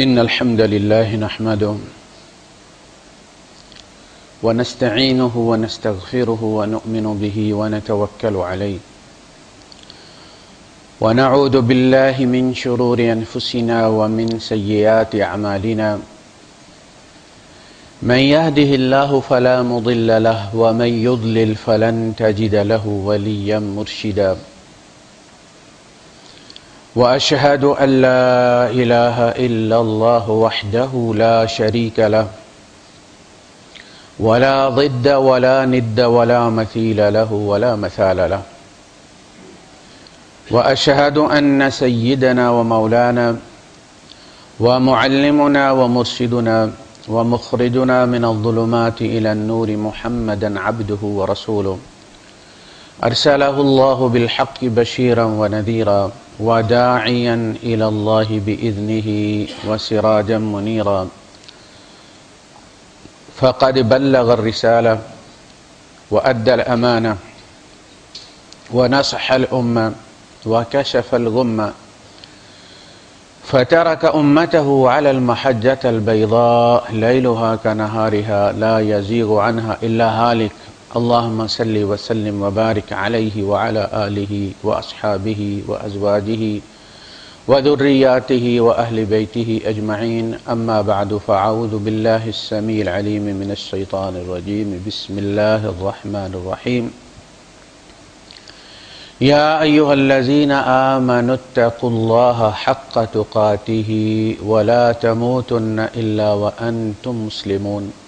إن الحمد لله نحمده ونستعينه ونستغفره ونؤمن به ونتوكل عليه ونعوذ بالله من شرور أنفسنا ومن سيئات أعمالنا من يهده الله فلا مضل له ومن يضلل فلن تجد له وليا مرشدا وأشهد أن لا إله إلا الله وحده لا شريك له، ولا ضد ولا ند ولا مثيل له ولا مثال له. وأشهد أن سيدنا ومولانا ومعلمنا ومرشدنا ومخرجنا من الظلمات إلى النور محمدا عبده ورسوله. أرسله الله بالحق بشيرا ونذيرا. وداعيا إلى الله بإذنه وسراجا منيرا. فقد بلغ الرسالة وأدى الأمانة ونصح الأمة وكشف الغمة. فترك أمته على المحجة البيضاء ليلها كنهارها لا يزيغ عنها إلا هالك. اللهم صل وسلم وبارك عليه وعلى آله وأصحابه وأزواجه وذرياته وأهل بيته أجمعين أما بعد فأعوذ بالله السميع العليم من الشيطان الرجيم بسم الله الرحمن الرحيم يا أيها الذين آمنوا اتقوا الله حق تقاته ولا تموتن إلا وأنتم مسلمون۔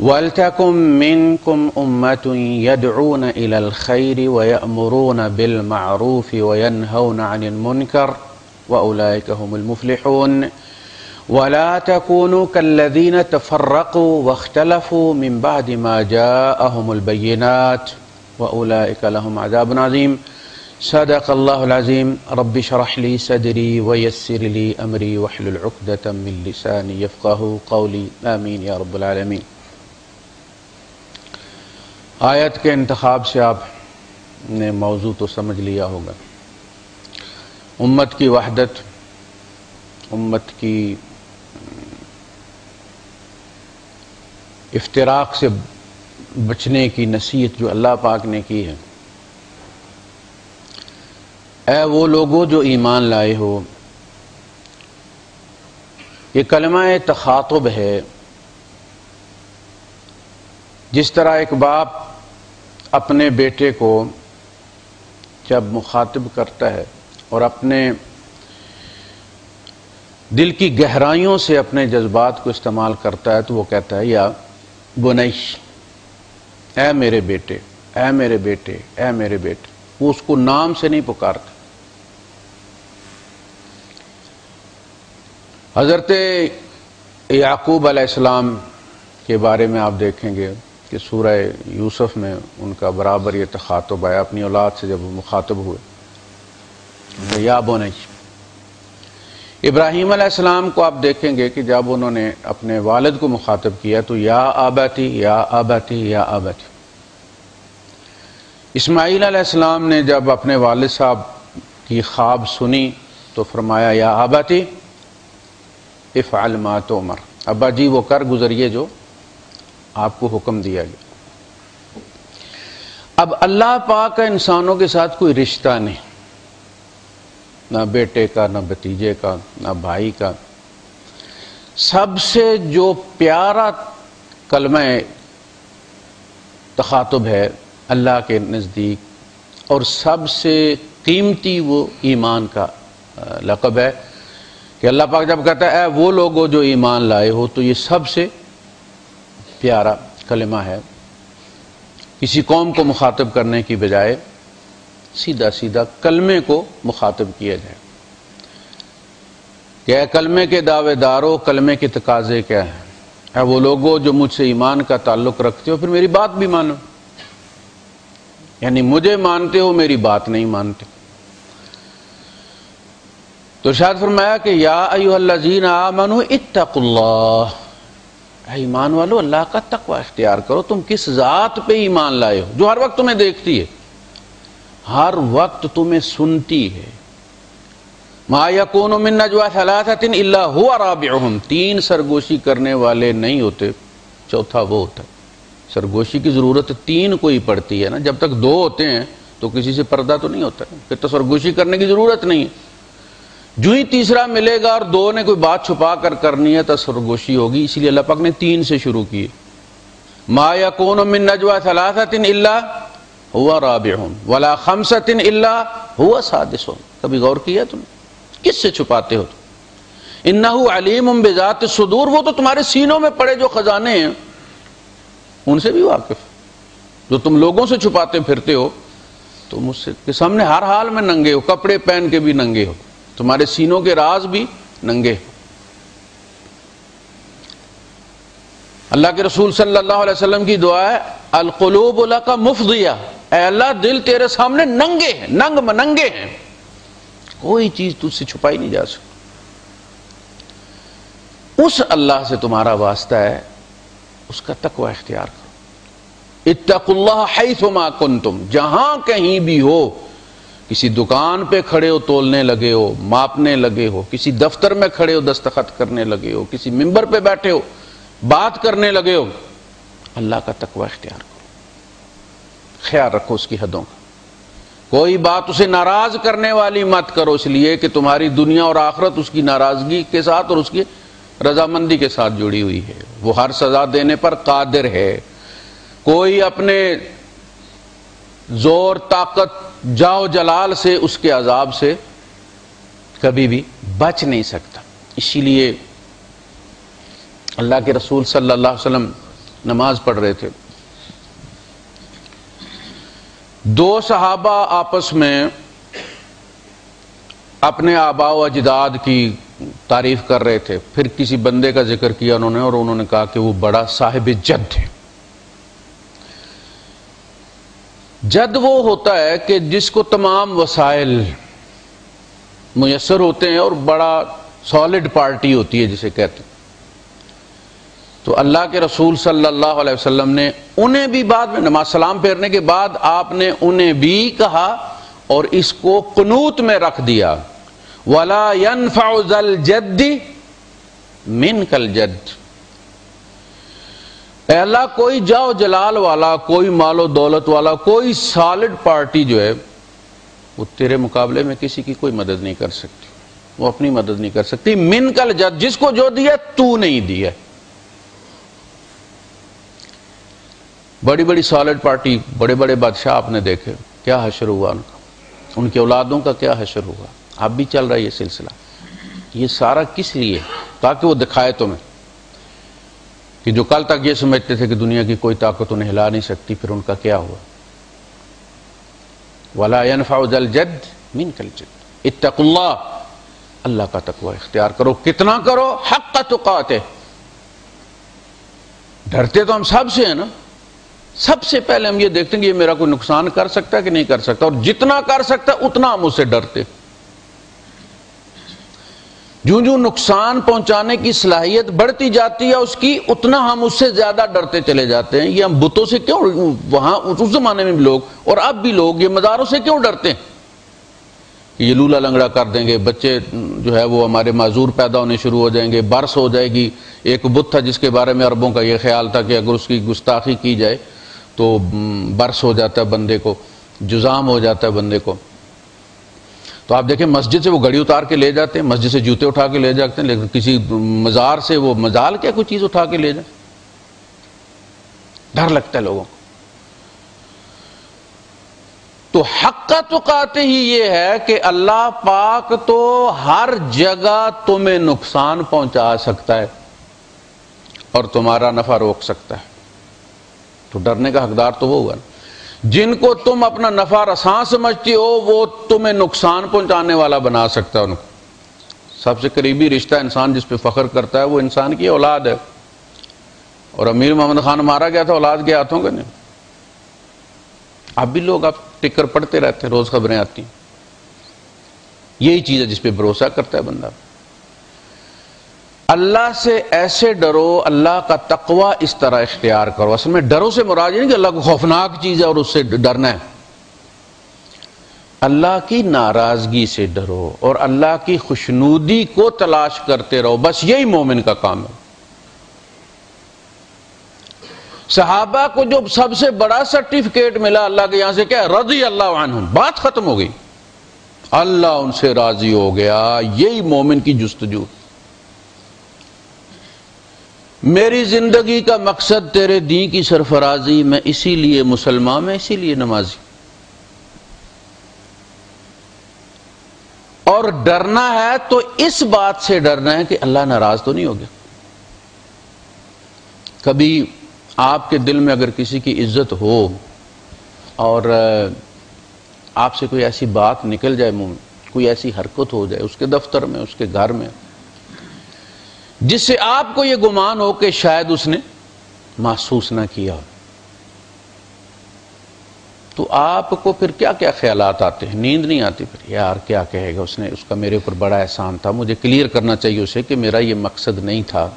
ولتكن منكم أمة يدعون إلى الخير ويأمرون بالمعروف وينهون عن المنكر وأولئك هم المفلحون ولا تكونوا كالذين تفرقوا واختلفوا من بعد ما جاءهم البينات وأولئك لهم عذاب عظيم. صدق الله العظيم. رب شرح لي صدري ويسر لي أمري وحلل عقدة من لساني يفقه قولي. آمين يا رب العالمين. آیت کے انتخاب سے آپ نے موضوع تو سمجھ لیا ہوگا۔ امت کی وحدت، امت کی افتراق سے بچنے کی نصیحت جو اللہ پاک نے کی ہے۔ اے وہ لوگوں جو ایمان لائے ہو، یہ کلمہ تخاطب ہے۔ جس طرح ایک باپ اپنے بیٹے کو جب مخاطب کرتا ہے اور اپنے دل کی گہرائیوں سے اپنے جذبات کو استعمال کرتا ہے تو وہ کہتا ہے، یا بنش اے میرے بیٹے، اے میرے بیٹے، اے میرے بیٹے۔ وہ اس کو نام سے نہیں پکارتا۔ حضرت یعقوب علیہ السلام کے بارے میں آپ دیکھیں گے۔ کہ سورہ یوسف میں ان کا برابر یہ تخاطب آیا اپنی اولاد سے جب وہ مخاطب ہوئے۔ یا بونش ابراہیم علیہ السلام کو آپ دیکھیں گے کہ جب انہوں نے اپنے والد کو مخاطب کیا تو یا آباتی یا آباتی یا آباتی اسماعیل علیہ السلام نے جب اپنے والد صاحب کی خواب سنی تو فرمایا، یا آباتی افعل ما تومر ابا جی وہ کر گزریے جو۔ آپ کو حکم دیا گیا۔ اب اللہ پاک کا انسانوں کے ساتھ کوئی رشتہ نہیں۔ نہ بیٹے کا، نہ بتیجے کا، نہ بھائی کا۔ سب سے جو پیارا کلمہ تخاطب ہے اللہ کے نزدیک، اور سب سے قیمتی وہ ایمان کا لقب ہے کہ اللہ پاک جب کہتا ہے، اے وہ لوگوں جو ایمان لائے ہو، تو یہ سب سے پیارا کلمہ ہے۔ کسی قوم کو مخاطب کرنے کی بجائے سیدھا سیدھا کلمے کو مخاطب کیا جائے۔ کہ اے کلمے کے دعوے داروں کلمے کے تقاضے کیا ہیں؟ اے وہ لوگوں جو مجھ سے ایمان کا تعلق رکھتے ہو، پھر میری بات بھی مانو۔ یعنی مجھے مانتے ہو، میری بات نہیں مانتے۔ تو شاید فرمایا کہ یا ایو اللہ جین آمنو اتق اللہ۔ اے ایمان والو، اللہ کا تقوی اختیار کرو۔ تم کس ذات پہ ایمان لائے ہو؟ جو ہر وقت تمہیں دیکھتی ہے۔ ہر وقت تمہیں سنتی ہے۔ ما یکون من نجوا ثلاثت الا هو رابعهم تین سرگوشی کرنے والے نہیں ہوتے، چوتھا وہ ہوتا ہے۔ سرگوشی کی ضرورت تین کو ہی پڑتی ہے نا۔ جب تک دو ہوتے ہیں تو کسی سے پردہ تو نہیں ہوتا۔ پھر تو سرگوشی کرنے کی ضرورت نہیں ہے۔ جو ہی تیسرا ملے گا اور دو نے کوئی بات چھپا کر کرنی ہے تو سرگوشی ہوگی اسی لیے اللہ پاک نے تین سے شروع کی۔ ما یکون من نجوا ثلاثت الا ہوا رابعهم ولا خمسۃ الا هو سادسهم کبھی غور کیا تم؟ کس سے چھپاتے ہو تم؟ انه علیم بذات الصدور وہ تو تمہارے سینوں میں پڑے جو خزانے ہیں۔ ان سے بھی واقف۔ جو تم لوگوں سے چھپاتے پھرتے ہو، تم اس سے کے سامنے ہر حال میں ننگے ہو، کپڑے پہن کے بھی ننگے ہو۔ تمہارے سینوں کے راز بھی ننگے۔ اللہ کے رسول صلی اللہ علیہ وسلم کی دعا ہے، القلوب اللہ کا مفت دیا اے اللہ، دل تیرے سامنے ننگے ہیں، ننگ منگے ہیں۔ کوئی چیز تجھ سے چھپائی نہیں جا سکتی۔ اس اللہ سے تمہارا واسطہ ہے، اس کا تقوی اختیار کرو۔ اتق اللہ حیثما کنتم، جہاں کہیں بھی ہو کسی دکان پہ کھڑے ہو، تولنے لگے ہو، ماپنے لگے ہو، کسی دفتر میں کھڑے ہو، دستخط کرنے لگے ہو، کسی ممبر پہ بیٹھے ہو، بات کرنے لگے ہو، اللہ کا تقوی اختیار کرو۔ خیال رکھو اس کی حدوں کا۔ کوئی بات اسے ناراض کرنے والی مت کرو، اس لیے کہ تمہاری دنیا اور آخرت اس کی ناراضگی کے ساتھ اور اس کی رضامندی کے ساتھ جڑی ہوئی ہے۔ وہ ہر سزا دینے پر قادر ہے۔ کوئی اپنے زور، طاقت جاؤ جلال سے اس کے عذاب سے کبھی بھی بچ نہیں سکتا۔ اسی لیے اللہ کے رسول صلی اللہ علیہ وسلم نماز پڑھ رہے تھے۔ دو صحابہ آپس میں اپنے آبا و اجداد کی تعریف کر رہے تھے۔ پھر کسی بندے کا ذکر کیا انہوں نے اور انہوں نے کہا کہ وہ بڑا صاحب جد ہے۔ جد وہ ہوتا ہے کہ جس کو تمام وسائل میسر ہوتے ہیں اور بڑا سالڈ پارٹی ہوتی ہے جسے کہتے ہیں۔ تو اللہ کے رسول صلی اللہ علیہ وسلم نے انہیں بھی بعد میں نماز سلام پھیرنے کے بعد آپ نے انہیں بھی کہا اور اس کو قنوت میں رکھ دیا۔ ولا جد من کل جد اے اللہ، کوئی جاؤ جلال والا، کوئی مال و دولت والا، کوئی سالڈ پارٹی جو ہے، وہ تیرے مقابلے میں کسی کی کوئی مدد نہیں کر سکتی۔ وہ اپنی مدد نہیں کر سکتی۔ من کل جد، جس کو جو دیا، تو نہیں دیا۔ بڑی بڑی سالڈ پارٹی بڑے بڑے بادشاہ آپ نے دیکھے۔ کیا حشر ہوا ان کا؟ ان کے اولادوں کا کیا حشر ہوا؟ اب بھی چل رہا ہے یہ سلسلہ۔ یہ سارا کس لیے؟ تاکہ وہ دکھائے تمہیں۔ کہ جو کل تک یہ سمجھتے تھے کہ دنیا کی کوئی طاقت انہیں ہلا نہیں سکتی، پھر ان کا کیا ہوا؟ ولا ينفع جد مین کل جد اتق اللہ اللہ کا تقوی اختیار کرو۔ کتنا کرو؟ حق کا تقات ڈرتے تو ہم سب سے ہیں نا۔ سب سے پہلے ہم یہ دیکھتے ہیں کہ یہ میرا کوئی نقصان کر سکتا ہے کہ نہیں کر سکتا، اور جتنا کر سکتا ہے، اتنا ہم اسے ڈرتے۔ جو جو نقصان پہنچانے کی صلاحیت بڑھتی جاتی ہے، اس کی اتنا ہم اس سے زیادہ ڈرتے چلے جاتے ہیں۔ یہ ہم بتوں سے کیوں وہاں اس زمانے میں بھی لوگ اور اب بھی لوگ یہ مزاروں سے کیوں ڈرتے ہیں؟ کہ یہ لولا لنگڑا کر دیں گے، بچے جو ہے وہ ہمارے معذور پیدا ہونے شروع ہو جائیں گے، برس ہو جائے گی۔ ایک بت تھا جس کے بارے میں عربوں کا یہ خیال تھا کہ اگر اس کی گستاخی کی جائے تو برس ہو جاتا ہے بندے کو، جزام ہو جاتا ہے بندے کو۔ تو آپ دیکھیں مسجد سے وہ گڑی اتار کے لے جاتے ہیں، مسجد سے جوتے اٹھا کے لے جاتے ہیں، لیکن کسی مزار سے وہ مزال کیا کوئی چیز اٹھا کے لے جائیں ڈر لگتا ہے لوگوں کو۔ تو حق کا تو کہتے ہی یہ ہے کہ اللہ پاک تو ہر جگہ تمہیں نقصان پہنچا سکتا ہے اور تمہارا نفع روک سکتا ہے۔ تو ڈرنے کا حقدار تو وہ ہوا۔ نا جن کو تم اپنا نفع رساں سمجھتی ہو، وہ تمہیں نقصان پہنچانے والا بنا سکتا ہے ان کو۔ سب سے قریبی رشتہ انسان جس پہ فخر کرتا ہے، وہ انسان کی اولاد ہے۔ اور امیر محمد خان مارا گیا تھا، اولاد کے ہاتھوں کا نہیں۔ اب بھی لوگ اب ٹکر پڑھتے رہتے ہیں، روز خبریں آتی ہیں۔ یہی چیز ہے جس پہ بھروسہ کرتا ہے بندہ۔ اللہ سے ایسے ڈرو، اللہ کا تقوی اس طرح اختیار کرو۔ اصل میں ڈرو سے مراد نہیں کہ اللہ کو خوفناک چیز ہے اور اس سے ڈرنا ہے۔ اللہ کی ناراضگی سے ڈرو اور اللہ کی خوشنودی کو تلاش کرتے رہو۔ بس یہی مومن کا کام ہے۔ صحابہ کو جو سب سے بڑا سرٹیفکیٹ ملا اللہ کے یہاں سے کیا رضی اللہ عنہ بات ختم ہو گئی۔ اللہ ان سے راضی ہو گیا۔ یہی مومن کی جستجو۔ میری زندگی کا مقصد تیرے دین کی سرفرازی، میں اسی لیے مسلمان، میں اسی لیے نمازی۔ اور ڈرنا ہے تو اس بات سے ڈرنا ہے کہ اللہ ناراض تو نہیں ہو گیا۔ کبھی آپ کے دل میں اگر کسی کی عزت ہو اور آپ سے کوئی ایسی بات نکل جائے منہ کوئی ایسی حرکت ہو جائے، اس کے دفتر میں، اس کے گھر میں جس سے آپ کو یہ گمان ہو کہ شاید اس نے محسوس نہ کیا تو آپ کو پھر کیا کیا خیالات آتے ہیں؟ نیند نہیں آتی پھر۔ یار، کیا کہے گا اس نے؟ اس کا میرے اوپر بڑا احسان تھا۔ مجھے کلیئر کرنا چاہیے اسے کہ میرا یہ مقصد نہیں تھا۔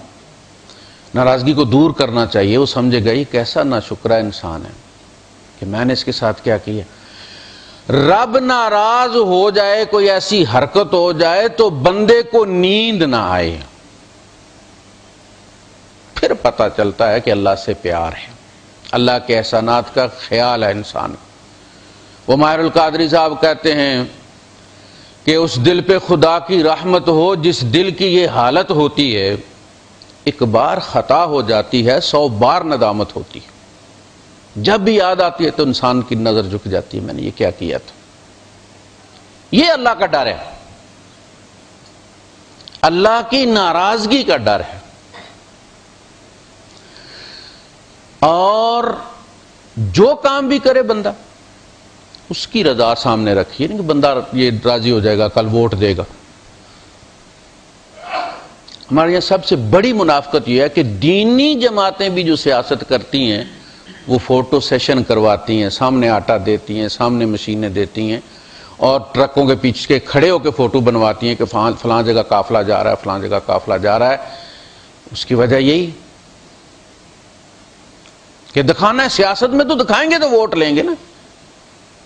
ناراضگی کو دور کرنا چاہیے۔ وہ سمجھے گا، یہ کیسا نہ شکرہ انسان ہے کہ میں نے اس کے ساتھ کیا کیا۔ رب ناراض ہو جائے، کوئی ایسی حرکت ہو جائے تو بندے کو نیند نہ آئے۔ پھر پتہ چلتا ہے کہ اللہ سے پیار ہے۔ اللہ کے احسانات کا خیال ہے انسان۔ وہ ماہر القادری صاحب کہتے ہیں کہ اس دل پہ خدا کی رحمت ہو، جس دل کی یہ حالت ہوتی ہے، ایک بار خطا ہو جاتی ہے، سو بار ندامت ہوتی ہے۔ جب بھی یاد آتی ہے تو انسان کی نظر جھک جاتی ہے، میں نے یہ کیا کیا تھا۔ یہ اللہ کا ڈر ہے۔ اللہ کی ناراضگی کا ڈر ہے۔ اور جو کام بھی کرے بندہ، اس کی رضا سامنے رکھیے کہ بندہ یہ راضی ہو جائے گا، کل ووٹ دے گا۔ ہمارے یہاں سب سے بڑی منافقت یہ ہے کہ دینی جماعتیں بھی جو سیاست کرتی ہیں، وہ فوٹو سیشن کرواتی ہیں، سامنے آٹا دیتی ہیں، سامنے مشینیں دیتی ہیں، اور ٹرکوں کے پیچھے کے کھڑے ہو کے فوٹو بنواتی ہیں کہ فلاں جگہ قافلہ جا رہا ہے، فلاں جگہ قافلہ جا رہا ہے۔ اس کی وجہ یہی کہ دکھانا ہے سیاست میں تو دکھائیں گے تو ووٹ لیں گے نا۔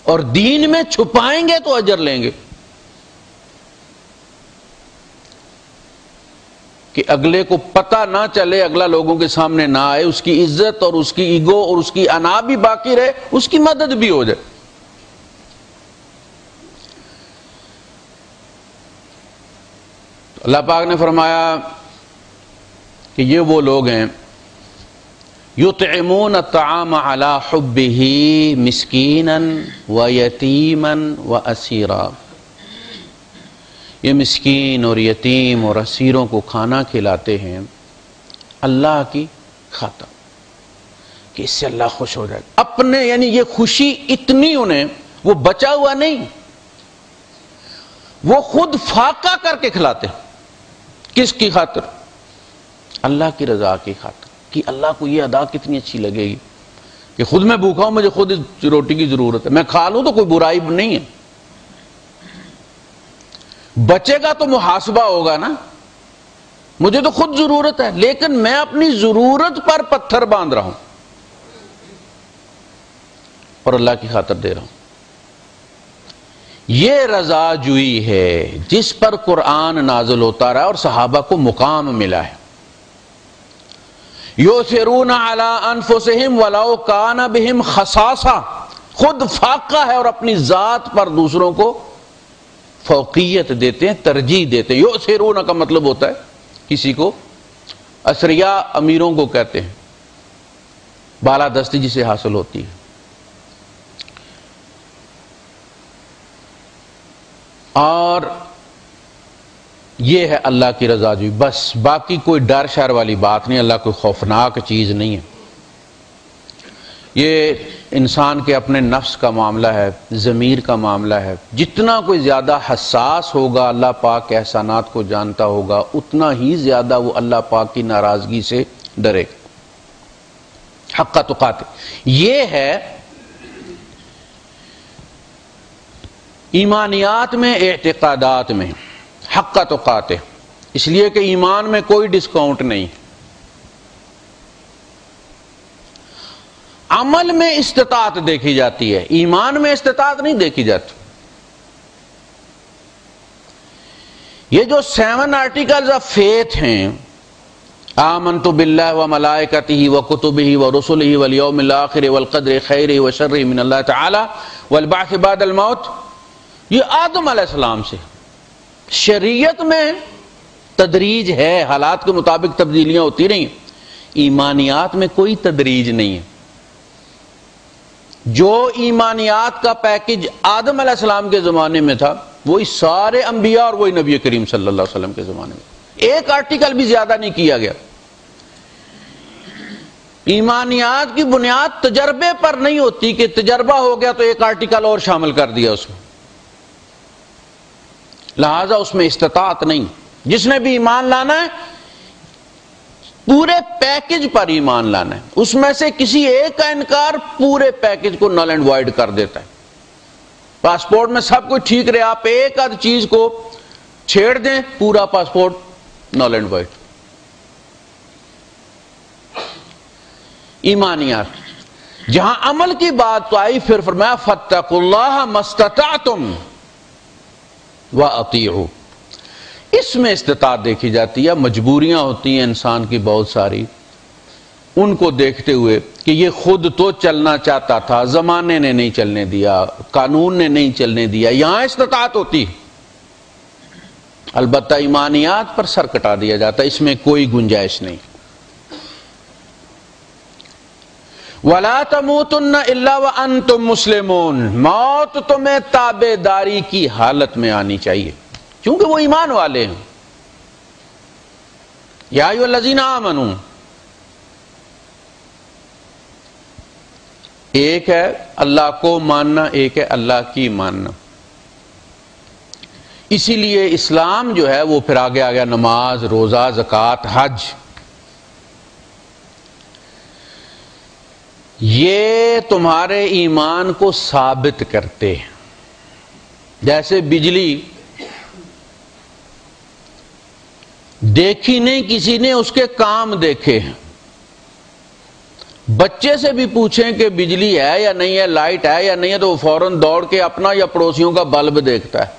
اور دین میں چھپائیں گے تو اجر لیں گے۔ کہ اگلے کو پتہ نہ چلے اگلا لوگوں کے سامنے نہ آئے، اس کی عزت اور اس کی ایگو اور اس کی انا بھی باقی رہے، اس کی مدد بھی ہو جائے۔ اللہ پاک نے فرمایا کہ یہ وہ لوگ ہیں یطعمون الطعام على حبه مسکینا و یتیما و اسیرا یہ مسکین اور یتیم اور اسیروں کو کھانا کھلاتے ہیں اللہ کی خاطر، کہ اس سے اللہ خوش ہو جائے۔ اپنے یعنی یہ خوشی اتنی انہیں، وہ بچا ہوا نہیں، وہ خود فاقہ کر کے کھلاتے ہیں۔ کس کی خاطر؟ اللہ کی رضا کی خاطر۔ کہ اللہ کو یہ ادا کتنی اچھی لگے گی کہ خود میں بھوکا ہوں، مجھے خود اس روٹی کی ضرورت ہے۔ میں کھا لوں تو کوئی برائی نہیں ہے۔ بچے گا تو محاسبہ ہوگا نا۔ مجھے تو خود ضرورت ہے، لیکن میں اپنی ضرورت پر پتھر باندھ رہا ہوں۔ اور اللہ کی خاطر دے رہا ہوں۔ یہ رضا جوئی ہے، جس پر قرآن نازل ہوتا رہا اور صحابہ کو مقام ملا ہے۔ یو سرون انفسہم ولو کان بہم خساسا خود فاقہ ہے اور اپنی ذات پر دوسروں کو فوقیت دیتے ہیں، ترجیح دیتے ہیں۔ یو سیرون کا مطلب ہوتا ہے، کسی کو اسریا امیروں کو کہتے ہیں۔ بالا دستی جسے حاصل ہوتی ہے۔ اور یہ ہے اللہ کی رضا جی۔ بس باقی کوئی ڈر شر والی بات نہیں، اللہ کوئی خوفناک چیز نہیں ہے۔ یہ انسان کے اپنے نفس کا معاملہ ہے، ضمیر کا معاملہ ہے۔ جتنا کوئی زیادہ حساس ہوگا، اللہ پاک کے احسانات کو جانتا ہوگا، اتنا ہی زیادہ وہ اللہ پاک کی ناراضگی سے ڈرے حق کا تو یہ ہے ایمانیات میں، اعتقادات میں۔ حق کا تو اس لیے کہ ایمان میں کوئی ڈسکاؤنٹ نہیں۔ عمل میں استطاعت دیکھی جاتی ہے۔ ایمان میں استطاعت نہیں دیکھی جاتی۔ یہ جو سیون آرٹیکلز آف فیتھ ہیں آمن تو بلّہ و ملائکتی ہی و کتب ہی و رسول ہی ولیوم الآخر والقدر خیر و شر من اللہ تعالی والبعث بعد الموت، یہ آدم علیہ السلام سے۔ شریعت میں تدریج ہے، حالات کے مطابق تبدیلیاں ہوتی رہی ایمانیات میں کوئی تدریج نہیں ہے۔ جو ایمانیات کا پیکج آدم علیہ السلام کے زمانے میں تھا، وہی سارے انبیاء اور وہی نبی کریم صلی اللہ علیہ وسلم کے زمانے میں۔ ایک آرٹیکل بھی زیادہ نہیں کیا گیا۔ ایمانیات کی بنیاد تجربے پر نہیں ہوتی کہ تجربہ ہو گیا تو ایک آرٹیکل اور شامل کر دیا اس میں۔ لہذا اس میں استطاعت نہیں۔ جس نے بھی ایمان لانا ہے، پورے پیکج پر ایمان لانا ہے۔ اس میں سے کسی ایک کا انکار پورے پیکج کو نل اینڈ وائڈ کر دیتا ہے۔ پاسپورٹ میں سب کچھ ٹھیک رہے، آپ ایک آدھ چیز کو چھیڑ دیں، پورا پاسپورٹ نل اینڈ وائڈ ایمانیات۔ جہاں عمل کی بات تو آئی، پھر فرمایا فتق اللہ مستطعتم و ہو اس میں استطاعت دیکھی جاتی ہے، مجبوریاں ہوتی ہیں انسان کی بہت ساری۔ ان کو دیکھتے ہوئے کہ یہ خود تو چلنا چاہتا تھا، زمانے نے نہیں چلنے دیا، قانون نے نہیں چلنے دیا، یہاں استطاعت ہوتی۔ البتہ ایمانیات پر سر کٹا دیا جاتا، اس میں کوئی گنجائش نہیں۔ ولا تموتن الا وانتم مسلمون۔ موت تمہیں تابے داری کی حالت میں آنی چاہیے۔ کیونکہ وہ ایمان والے ہیں۔ یا الذین آمنو ایک ہے اللہ کو ماننا، ایک ہے اللہ کی ماننا۔ اسی لیے اسلام جو ہے وہ پھر آگے آ گیا نماز، روزہ، زکوٰۃ، حج۔ یہ تمہارے ایمان کو ثابت کرتے ہیں۔ جیسے بجلی، دیکھی نہیں، کسی نے اس کے کام دیکھے ہیں۔ بچے سے بھی پوچھیں کہ بجلی ہے یا نہیں ہے، لائٹ ہے یا نہیں ہے، تو وہ فوراً دوڑ کے اپنا یا پڑوسیوں کا بلب دیکھتا ہے۔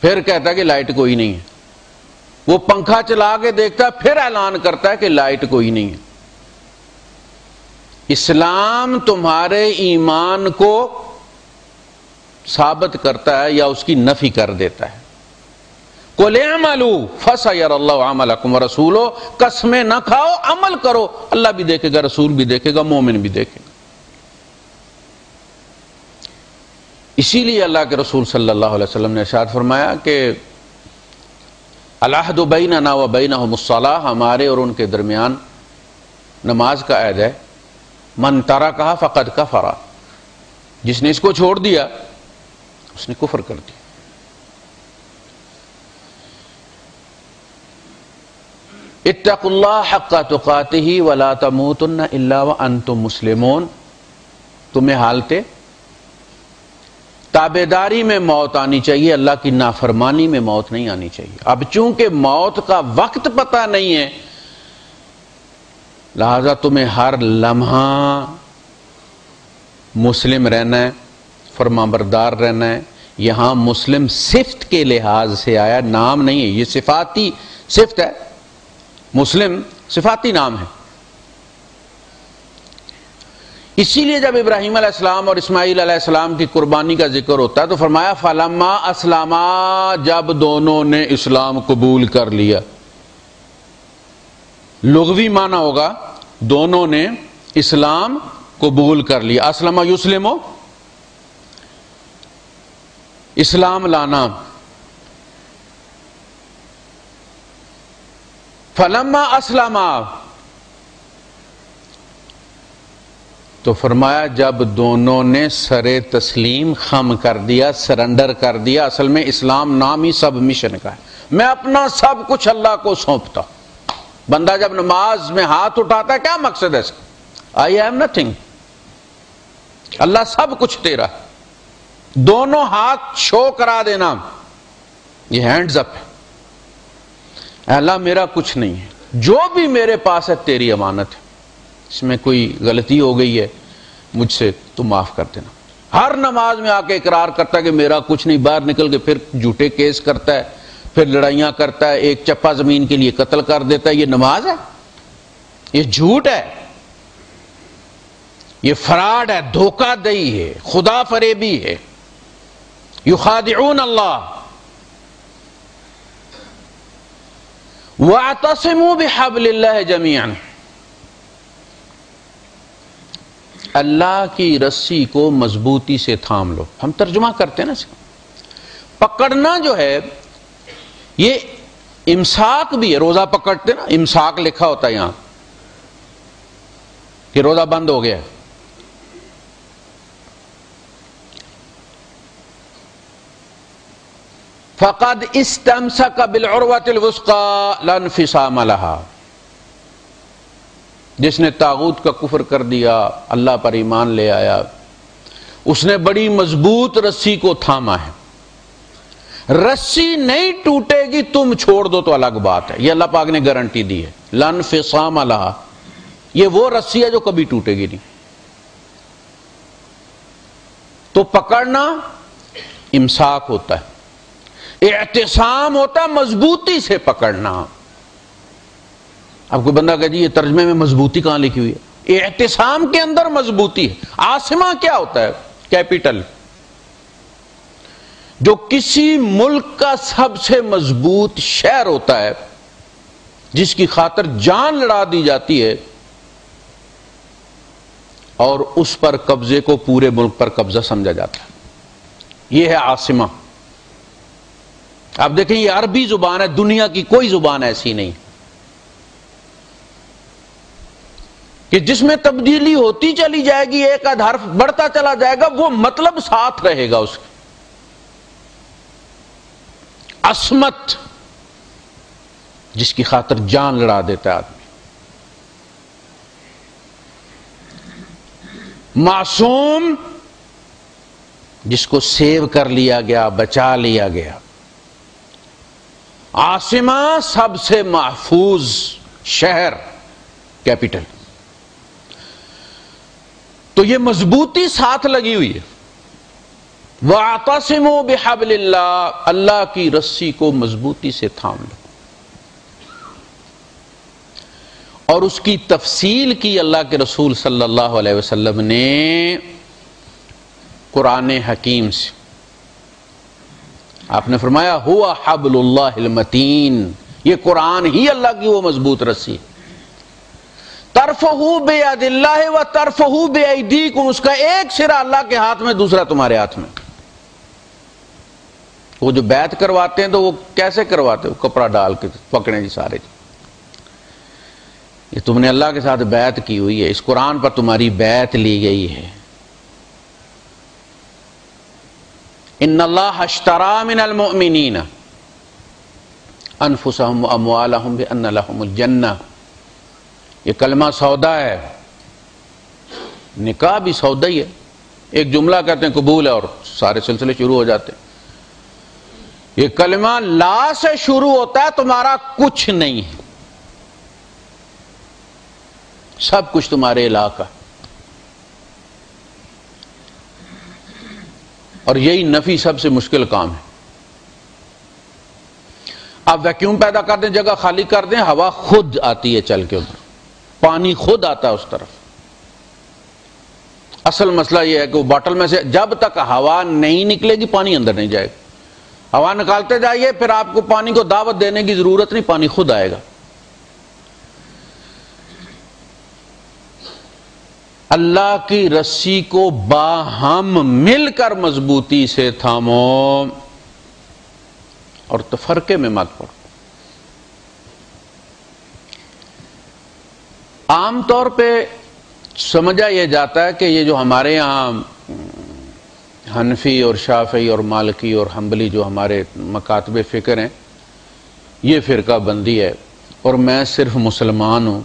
پھر کہتا ہے کہ لائٹ کوئی نہیں ہے۔ وہ پنکھا چلا کے دیکھتا ہے، پھر اعلان کرتا ہے کہ لائٹ کوئی نہیں ہے۔ اسلام تمہارے ایمان کو ثابت کرتا ہے یا اس کی نفی کر دیتا ہے۔ کو لے عملو فسا یار اللہ عمل رسولو قسمیں نہ کھاؤ، عمل کرو۔ اللہ بھی دیکھے گا، رسول بھی دیکھے گا، مومن بھی دیکھے گا۔ اسی لیے اللہ کے رسول صلی اللہ علیہ وسلم نے ارشاد فرمایا کہ اللہ بین نا و بین ہمارے اور ان کے درمیان نماز کا عید ہے۔ من تارا کہا فقد کا فرا جس نے اس کو چھوڑ دیا، اس نے کفر کر دیا اتق اللہ حق کا تقاتی ہی ولا تموتن اللہ وانتم مسلمون۔ تمہیں حالتے تابے داری میں موت آنی چاہیے، اللہ کی نافرمانی میں موت نہیں آنی چاہیے۔ اب چونکہ موت کا وقت پتہ نہیں ہے لہذا تمہیں ہر لمحہ مسلم رہنا ہے فرما بردار رہنا ہے۔ یہاں مسلم صفت کے لحاظ سے آیا، نام نہیں ہے، یہ صفاتی صفت ہے۔ مسلم صفاتی نام ہے۔ اسی لیے جب ابراہیم علیہ السلام اور اسماعیل علیہ السلام کی قربانی کا ذکر ہوتا ہے تو فرمایا، فلما اسلام جب دونوں نے اسلام قبول کر لیا۔ لغوی معنی ہوگا دونوں نے اسلام قبول کر لیا۔ اسلم یوسلم اسلام لانا فلما اسلم، تو فرمایا جب دونوں نے سر تسلیم خم کر دیا، سرنڈر کر دیا، اصل میں اسلام نام ہی سب مشن کا ہے۔ میں اپنا سب کچھ اللہ کو سونپتا بندہ جب نماز میں ہاتھ اٹھاتا ہے، کیا مقصد ہے اس کا؟ آئی ایم نتھنگ اللہ سب کچھ تیرا دونوں ہاتھ شو کرا دینا۔ یہ ہینڈز اپ ہے۔ اللہ، میرا کچھ نہیں ہے۔ جو بھی میرے پاس ہے، تیری امانت ہے۔ اس میں کوئی غلطی ہو گئی ہے، مجھ سے تو معاف کر دینا۔ ہر نماز میں آ کے اقرار کرتا ہے کہ میرا کچھ نہیں، باہر نکل کے پھر جھوٹے کیس کرتا ہے۔ پھر لڑائیاں کرتا ہے، ایک چپا زمین کے لیے قتل کر دیتا ہے، یہ نماز ہے؟ یہ جھوٹ ہے؟ یہ فراڈ ہے، دھوکہ دہی ہے، خدا فریبی ہے۔ یخادعون اللہ۔ وَاعْتَصِمُوا بِحَبْلِ اللَّهِ جَمِيعًا اللہ کی رسی کو مضبوطی سے تھام لو۔ ہم ترجمہ کرتے ہیں نا پکڑنا جو ہے یہ امساک بھی ہے، روزہ پکڑتے نا، امساک لکھا ہوتا ہے یہاں۔ کہ روزہ بند ہو گیا۔ فقد استمسک بالعروت الوسقى لانفصام لها جس نے تاغوت کا کفر کر دیا، اللہ پر ایمان لے آیا۔ اس نے بڑی مضبوط رسی کو تھاما ہے۔ رسی نہیں ٹوٹے گی، تم چھوڑ دو تو الگ بات ہے۔ یہ اللہ پاک نے گارنٹی دی ہے۔ لن فسام اللہ یہ وہ رسی ہے جو کبھی ٹوٹے گی نہیں۔ تو پکڑنا امساک ہوتا ہے۔ احتسام ہوتا ہے مضبوطی سے پکڑنا۔ اب کوئی بندہ کہ جی یہ ترجمے میں مضبوطی کہاں لکھی ہوئی ہے؟ احتسام کے اندر مضبوطی ہے۔ آسما کیا ہوتا ہے؟ کیپٹل جو کسی ملک کا سب سے مضبوط شہر ہوتا ہے، جس کی خاطر جان لڑا دی جاتی ہے، اور اس پر قبضے کو پورے ملک پر قبضہ سمجھا جاتا ہے۔ یہ ہے آسما اب دیکھیں، یہ عربی زبان ہے، دنیا کی کوئی زبان ایسی نہیں۔ کہ جس میں تبدیلی ہوتی چلی جائے گی، ایک حرف بڑھتا چلا جائے گا، وہ مطلب ساتھ رہے گا اس کے۔ اسمت جس کی خاطر جان لڑا دیتا ہے آدمی۔ معصوم، جس کو سیو کر لیا گیا، بچا لیا گیا۔ آسما سب سے محفوظ شہر کیپٹل تو یہ مضبوطی ساتھ لگی ہوئی ہے۔ وہ و بحبل اللہ اللہ کی رسی کو مضبوطی سے تھام لو۔ اور اس کی تفصیل کی اللہ کے رسول صلی اللہ علیہ وسلم نے قرآن حکیم سے۔ آپ نے فرمایا، ہوا حبل اللہ المتین، یہ قرآن ہی اللہ کی وہ مضبوط رسی ہے۔ ترف بے اللہ و ترف بے اس کا ایک سرا اللہ کے ہاتھ میں، دوسرا تمہارے ہاتھ میں۔ وہ جو بیت کرواتے ہیں تو وہ کیسے کرواتے وہ کپڑا ڈال کے پکڑے جی سارے جی۔ یہ تم نے اللہ کے ساتھ بیت کی ہوئی ہے۔ اس قرآن پر تمہاری بیت لی گئی ہے۔ ان اللہ اشترا من المؤمنین انفسهم اموالهم بان لهم الجنہ۔ یہ کلمہ سودا ہے۔ نکاح بھی سودا ہی ہے۔ ایک جملہ کہتے ہیں قبول ہے اور سارے سلسلے شروع ہو جاتے ہیں۔ یہ کلمہ لا سے شروع ہوتا ہے، تمہارا کچھ نہیں ہے۔ سب کچھ تمہارے علاقہ۔ اور یہی نفی سب سے مشکل کام ہے۔ آپ ویکیوم پیدا کر دیں، جگہ خالی کر دیں، ہوا خود آتی ہے چل کے ادھر پانی خود آتا ہے اس طرف۔ اصل مسئلہ یہ ہے کہ وہ باٹل میں سے جب تک ہوا نہیں نکلے گی، پانی اندر نہیں جائے گا۔ ہوا نکالتے جائیے، پھر آپ کو پانی کو دعوت دینے کی ضرورت نہیں، پانی خود آئے گا۔ اللہ کی رسی کو باہم مل کر مضبوطی سے تھامو۔ اور تفرقے میں مت پڑو۔ عام طور پہ سمجھا یہ جاتا ہے کہ یہ جو ہمارے یہاں حنفی اور شافعی اور مالکی اور حنبلی جو ہمارے مکاتب فکر ہیں، یہ فرقہ بندی ہے اور میں صرف مسلمان ہوں،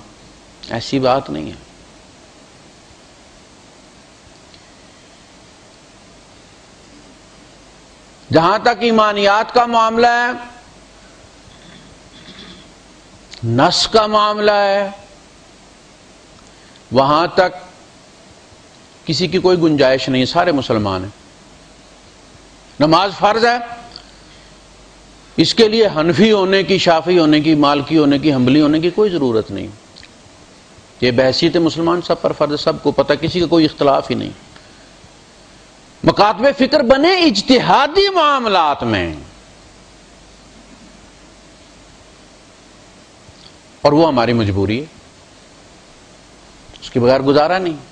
ایسی بات نہیں ہے۔ جہاں تک ایمانیات کا معاملہ ہے، نس کا معاملہ ہے، وہاں تک کسی کی کوئی گنجائش نہیں، سارے مسلمان ہیں۔ نماز فرض ہے۔ اس کے لیے حنفی ہونے کی شافی ہونے کی، مالکی ہونے کی حمبلی ہونے کی کوئی ضرورت نہیں۔ یہ بحثیت مسلمان سب پر فرض سب کو پتہ، کسی کا کوئی اختلاف ہی نہیں۔ مکاتب فکر بنے اجتہادی معاملات میں۔ اور وہ ہماری مجبوری ہے۔ اس کے بغیر گزارا نہیں۔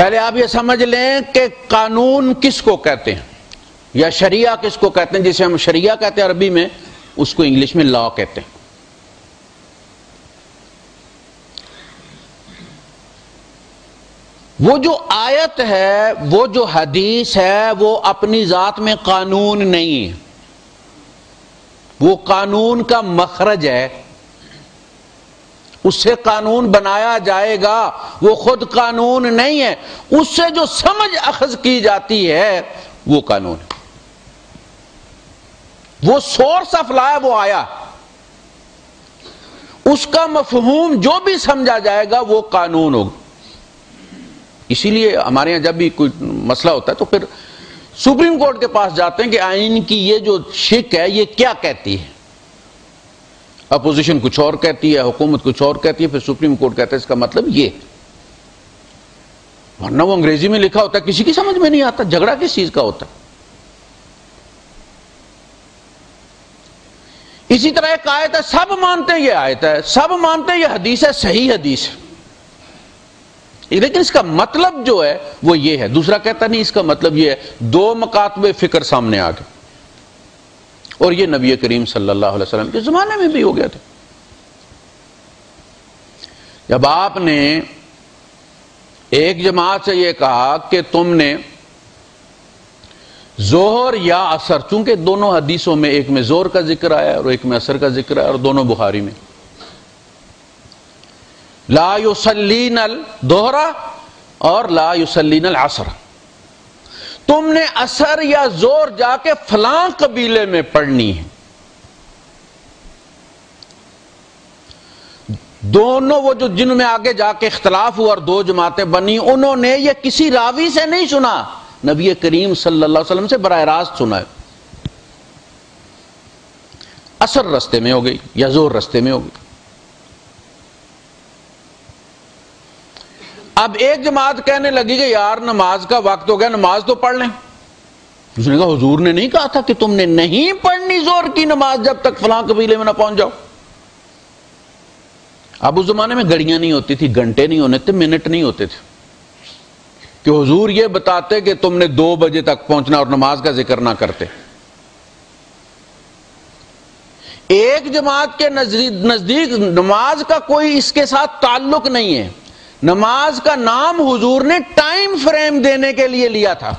پہلے آپ یہ سمجھ لیں کہ قانون کس کو کہتے ہیں یا شریعہ کس کو کہتے ہیں، جسے ہم شریعہ کہتے ہیں عربی میں، اس کو انگلش میں لا کہتے ہیں۔ وہ جو آیت ہے، وہ جو حدیث ہے، وہ اپنی ذات میں قانون نہیں ہے۔ وہ قانون کا مخرج ہے۔ اس سے قانون بنایا جائے گا، وہ خود قانون نہیں ہے۔ اس سے جو سمجھ اخذ کی جاتی ہے، وہ قانون ہے۔ وہ سورس آف لا وہ آیا۔ اس کا مفہوم جو بھی سمجھا جائے گا، وہ قانون ہوگا۔ اسی لیے ہمارے یہاں جب بھی کوئی مسئلہ ہوتا ہے، تو پھر سپریم کورٹ کے پاس جاتے ہیں کہ آئین کی یہ جو شک ہے، یہ کیا کہتی ہے؟ اپوزیشن کچھ اور کہتی ہے، حکومت کچھ اور کہتی ہے، پھر سپریم کورٹ کہتا ہے، اس کا مطلب یہ ورنہ وہ انگریزی میں لکھا ہوتا ہے، کسی کی سمجھ میں نہیں آتا، جھگڑا کس چیز کا ہوتا اسی طرح ایک آیت ہے، سب مانتے یہ آیت ہے، سب مانتے یہ حدیث ہے، صحیح حدیث ہے۔ لیکن اس کا مطلب جو ہے، وہ یہ ہے۔ دوسرا کہتا نہیں، اس کا مطلب یہ ہے، دو مکاتب فکر سامنے آ گئے۔ اور یہ نبی کریم صلی اللہ علیہ وسلم کے زمانے میں بھی ہو گیا تھا۔ جب آپ نے ایک جماعت سے یہ کہا کہ تم نے زہر یا اثر چونکہ دونوں حدیثوں میں ایک میں زور کا ذکر آیا اور ایک میں اثر کا ذکر آیا اور دونوں بخاری میں۔ لا یسلین الدہرا اور لا یسلین العصر۔ تم نے اثر یا زور جا کے فلاں قبیلے میں پڑھنی ہے۔ دونوں وہ جو جن میں آگے جا کے اختلاف ہوا اور دو جماعتیں بنی، انہوں نے یہ کسی راوی سے نہیں سنا۔ نبی کریم صلی اللہ علیہ وسلم سے براہ راست سنا ہے۔ اثر رستے میں ہو گئی یا زور رستے میں ہو گئی۔ اب ایک جماعت کہنے لگی کہ یار نماز کا وقت ہو گیا، نماز تو پڑھ لیں۔ اس نے کہا، حضور نے نہیں کہا تھا کہ تم نے نہیں پڑھنی زور کی نماز جب تک فلاں قبیلے میں نہ پہنچ جاؤ۔ اب اس زمانے میں گڑیاں نہیں ہوتی تھی گھنٹے نہیں ہونے تھے، منٹ نہیں ہوتے تھے۔ کہ حضور یہ بتاتے کہ تم نے دو بجے تک پہنچنا اور نماز کا ذکر نہ کرتے۔ ایک جماعت کے نزدیک نماز کا کوئی اس کے ساتھ تعلق نہیں ہے۔ نماز کا نام حضور نے ٹائم فریم دینے کے لیے لیا تھا۔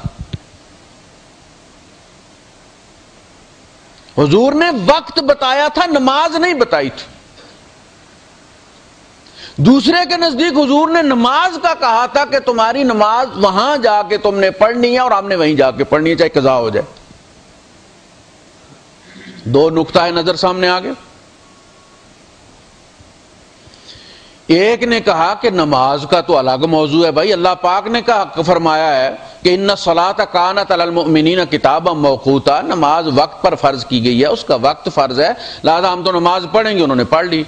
حضور نے وقت بتایا تھا، نماز نہیں بتائی تھی۔ دوسرے کے نزدیک حضور نے نماز کا کہا تھا کہ تمہاری نماز وہاں جا کے تم نے پڑھنی ہے اور ہم نے وہیں جا کے پڑھنی ہے، چاہے قضا ہو جائے۔ دو نقطۂ نظر سامنے آ گئے۔ ایک نے کہا کہ نماز کا تو الگ موضوع ہے بھائی، اللہ پاک نے کہا، فرمایا ہے کہ ان سلا کانت المؤمنین کتاب موقوتا، نماز وقت پر فرض کی گئی ہے، اس کا وقت فرض ہے۔ لہٰذا ہم تو نماز پڑھیں گے، انہوں نے پڑھ لی۔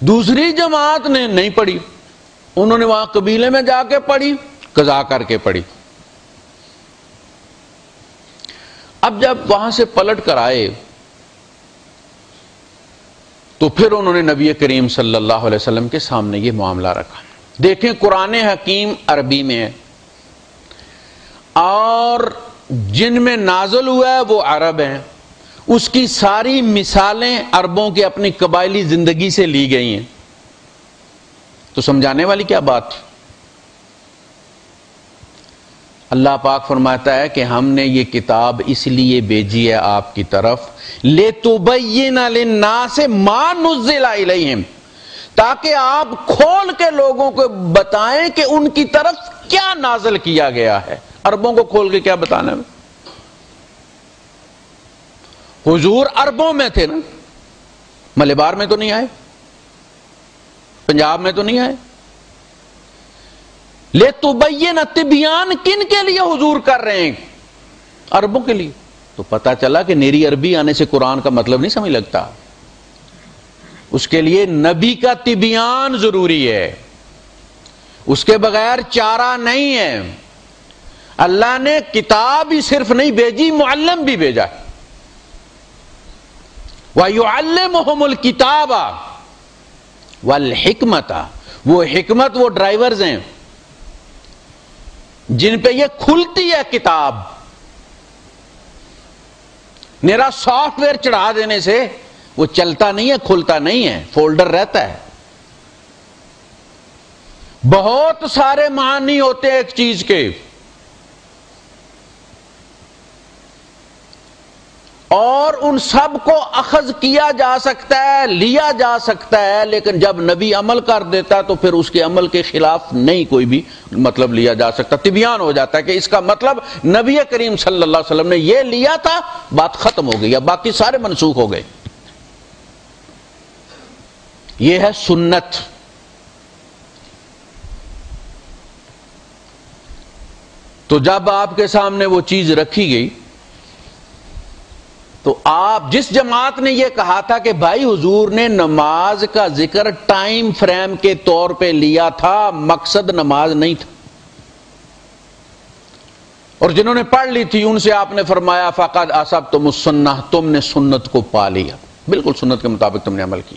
دوسری جماعت نے نہیں پڑھی، انہوں نے وہاں قبیلے میں جا کے پڑھی قضا کر کے پڑھی۔ اب جب وہاں سے پلٹ کر آئے تو پھر انہوں نے نبی کریم صلی اللہ علیہ وسلم کے سامنے یہ معاملہ رکھا۔ دیکھیں قرآن حکیم عربی میں ہے۔ اور جن میں نازل ہوا ہے وہ عرب ہیں۔ اس کی ساری مثالیں عربوں کی اپنی قبائلی زندگی سے لی گئی ہیں۔ تو سمجھانے والی کیا بات اللہ پاک فرماتا ہے کہ ہم نے یہ کتاب اس لیے بھیجی ہے آپ کی طرف لے تو سے مان تاکہ آپ کھول کے لوگوں کو بتائیں کہ ان کی طرف کیا نازل کیا گیا ہے۔ اربوں کو کھول کے کیا بتانا حضور اربوں میں تھے نا ملبار میں تو نہیں آئے، پنجاب میں تو نہیں آئے۔ لے تو نہ طبیان کن کے لیے حضور کر رہے ہیں؟ اربوں کے لیے۔ تو پتا چلا کہ نیری عربی آنے سے قرآن کا مطلب نہیں سمجھ لگتا۔ اس کے لیے نبی کا طبیان ضروری ہے۔ اس کے بغیر چارہ نہیں ہے۔ اللہ نے کتاب ہی صرف نہیں بھیجی، معلم بھی بھیجا۔ وَيُعَلِّمُهُمُ الْكِتَابَ وَالْحِكْمَةَ وہ حکمت، وہ ڈرائیورز ہیں۔ جن پہ یہ کھلتی ہے کتاب، میرا سافٹ ویئر چڑھا دینے سے وہ چلتا نہیں ہے، کھلتا نہیں ہے، فولڈر رہتا ہے۔ بہت سارے معنی ہوتے ہیں ایک چیز کے۔ اور ان سب کو اخذ کیا جا سکتا ہے، لیا جا سکتا ہے، لیکن جب نبی عمل کر دیتا تو پھر اس کے عمل کے خلاف نہیں کوئی بھی مطلب لیا جا سکتا طبیان ہو جاتا ہے کہ اس کا مطلب نبی کریم صلی اللہ علیہ وسلم نے یہ لیا تھا، بات ختم ہو گئی باقی سارے منسوخ ہو گئے۔ یہ ہے سنت۔ تو جب آپ کے سامنے وہ چیز رکھی گئی تو آپ جس جماعت نے یہ کہا تھا کہ بھائی حضور نے نماز کا ذکر ٹائم فریم کے طور پہ لیا تھا، مقصد نماز نہیں تھا۔ اور جنہوں نے پڑھ لی تھی، ان سے آپ نے فرمایا، فقد آسب تم تم نے سنت کو پا لیا۔ بالکل سنت کے مطابق تم نے عمل کی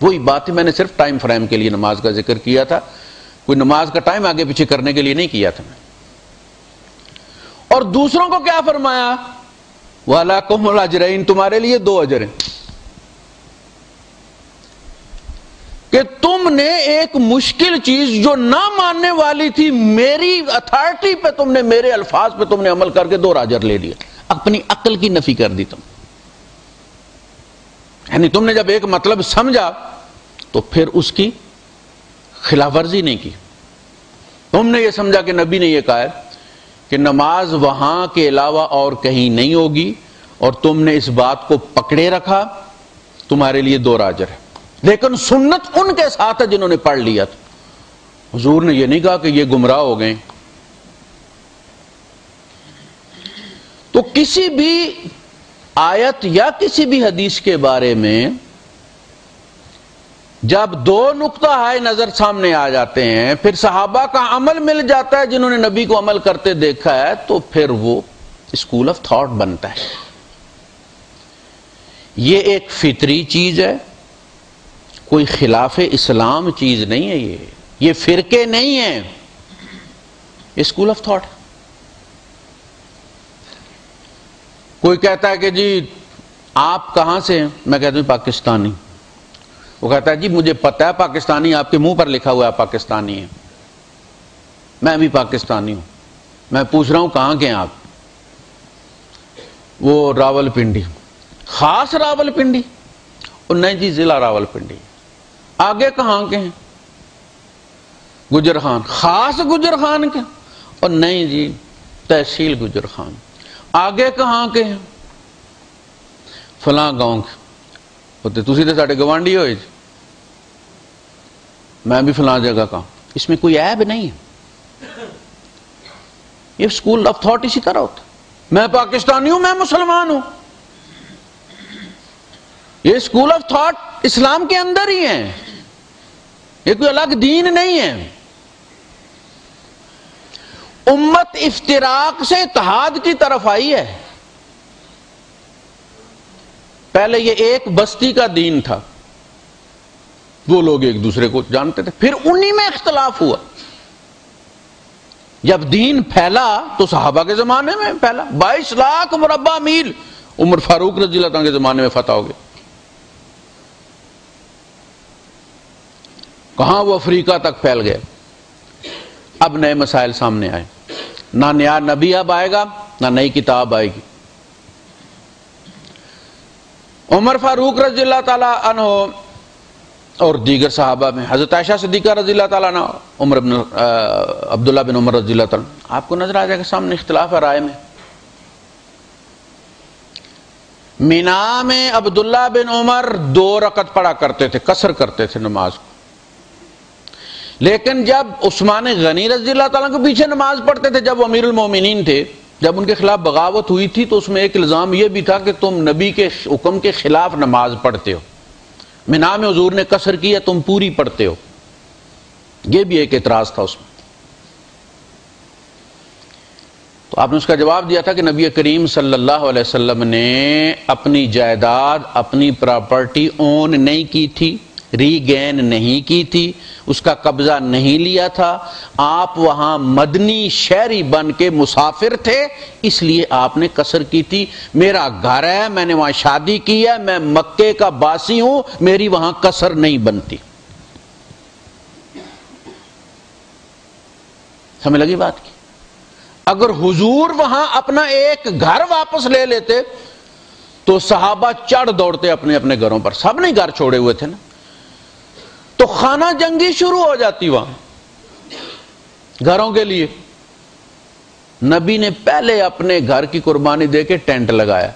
وہی بات ہی میں نے صرف ٹائم فریم کے لیے نماز کا ذکر کیا تھا۔ کوئی نماز کا ٹائم آگے پیچھے کرنے کے لیے نہیں کیا تھا میں۔ اور دوسروں کو کیا فرمایا؟ والا کم اجرین تمہارے لیے دو اجر ہیں۔ کہ تم نے ایک مشکل چیز جو نہ ماننے والی تھی، میری اتھارٹی پہ تم نے، میرے الفاظ پہ تم نے عمل کر کے دو راجر لے لیا اپنی عقل کی نفی کر دی تم۔ یعنی تم نے جب ایک مطلب سمجھا، تو پھر اس کی خلاف ورزی نہیں کی۔ تم نے یہ سمجھا کہ نبی نے یہ کہا ہے۔ کہ نماز وہاں کے علاوہ اور کہیں نہیں ہوگی اور تم نے اس بات کو پکڑے رکھا، تمہارے لیے دو راجر ہے لیکن سنت ان کے ساتھ ہے جنہوں نے پڑھ لیا تھا۔ حضور نے یہ نہیں کہا کہ یہ گمراہ ہو گئے۔ تو کسی بھی آیت یا کسی بھی حدیث کے بارے میں جب دو نقطہ ہائے نظر سامنے آ جاتے ہیں، پھر صحابہ کا عمل مل جاتا ہے، جنہوں نے نبی کو عمل کرتے دیکھا ہے، تو پھر وہ اسکول آف تھاٹ بنتا ہے۔ یہ ایک فطری چیز ہے، کوئی خلاف اسلام چیز نہیں ہے یہ۔ یہ فرقے نہیں ہیں۔ اسکول آف تھاٹ کوئی کہتا ہے کہ جی آپ کہاں سے ہیں؟ میں کہتا ہوں پاکستانی۔ وہ کہتا ہے جی مجھے پتا ہے پاکستانی، آپ کے منہ پر لکھا ہوا ہے پاکستانی ہے میں بھی پاکستانی ہوں۔ میں پوچھ رہا ہوں، کہاں کے ہیں آپ? وہ راول پنڈی خاص راول پنڈی اور نہیں جی ضلع راول پنڈی آگے کہاں کے ہیں؟ گجر خان خاص گجر خان کے۔ اور نہیں جی تحصیل گجر خان آگے کہاں کے ہیں؟ فلاں گاؤں کے۔ تھی تو سارے گوانڈی ہوئے جی؟ میں بھی فلاں جگہ کا اس میں کوئی عیب نہیں ہے۔ یہ اسکول آف تھاٹ اسی طرح ہوتا میں پاکستانی ہوں، میں مسلمان ہوں۔ یہ اسکول آف تھاٹ اسلام کے اندر ہی ہے۔ یہ کوئی الگ دین نہیں ہے۔ امت افطراک سے اتحاد کی طرف آئی ہے۔ پہلے یہ ایک بستی کا دین تھا۔ وہ لوگ ایک دوسرے کو جانتے تھے۔ پھر انہی میں اختلاف ہوا۔ جب دین پھیلا تو صحابہ کے زمانے میں پھیلا۔ بائیس لاکھ مربع میل عمر فاروق رضی اللہ کے زمانے میں فتح ہو گیا۔ کہاں وہ افریقہ تک پھیل گئے؟ اب نئے مسائل سامنے آئے۔ نہ نیا نبی اب آئے گا، نہ نئی کتاب آئے گی۔ عمر فاروق رضی اللہ تعالی عنہ اور دیگر صحابہ میں، حضرت عائشہ صدیقہ رضی اللہ تعالیٰ عنہ، عمر بن عبداللہ بن عمر رضی اللہ تعالیٰ آپ کو نظر آ جائے گا سامنے اختلاف ہے رائے میں۔ مینا میں عبداللہ بن عمر دو رکت پڑا کرتے تھے کسر کرتے تھے نماز کو۔ لیکن جب عثمان غنی رضی اللہ تعالیٰ کے پیچھے نماز پڑھتے تھے، جب امیر المومنین تھے، جب ان کے خلاف بغاوت ہوئی تھی، تو اس میں ایک الزام یہ بھی تھا کہ تم نبی کے حکم کے خلاف نماز پڑھتے ہو۔ منا میں حضور نے کسر کیا تم پوری پڑھتے ہو۔ یہ بھی ایک اعتراض تھا اس میں۔ تو آپ نے اس کا جواب دیا تھا کہ نبی کریم صلی اللہ علیہ وسلم نے اپنی جائیداد، اپنی پراپرٹی اون نہیں کی تھی، ری گین نہیں کی تھی۔ اس کا قبضہ نہیں لیا تھا۔ آپ وہاں مدنی شہری بن کے مسافر تھے، اس لیے آپ نے کسر کی تھی۔ میرا گھر ہے، میں نے وہاں شادی کی ہے، میں مکے کا باسی ہوں، میری وہاں کسر نہیں بنتی۔ سمجھ لگی بات کی؟ اگر حضور وہاں اپنا ایک گھر واپس لے لیتے تو صحابہ چڑھ دوڑتے اپنے اپنے گھروں پر۔ سب نے گھر چھوڑے ہوئے تھے نا۔ تو خانہ جنگی شروع ہو جاتی وہاں گھروں کے لیے۔ نبی نے پہلے اپنے گھر کی قربانی دے کے ٹینٹ لگایا۔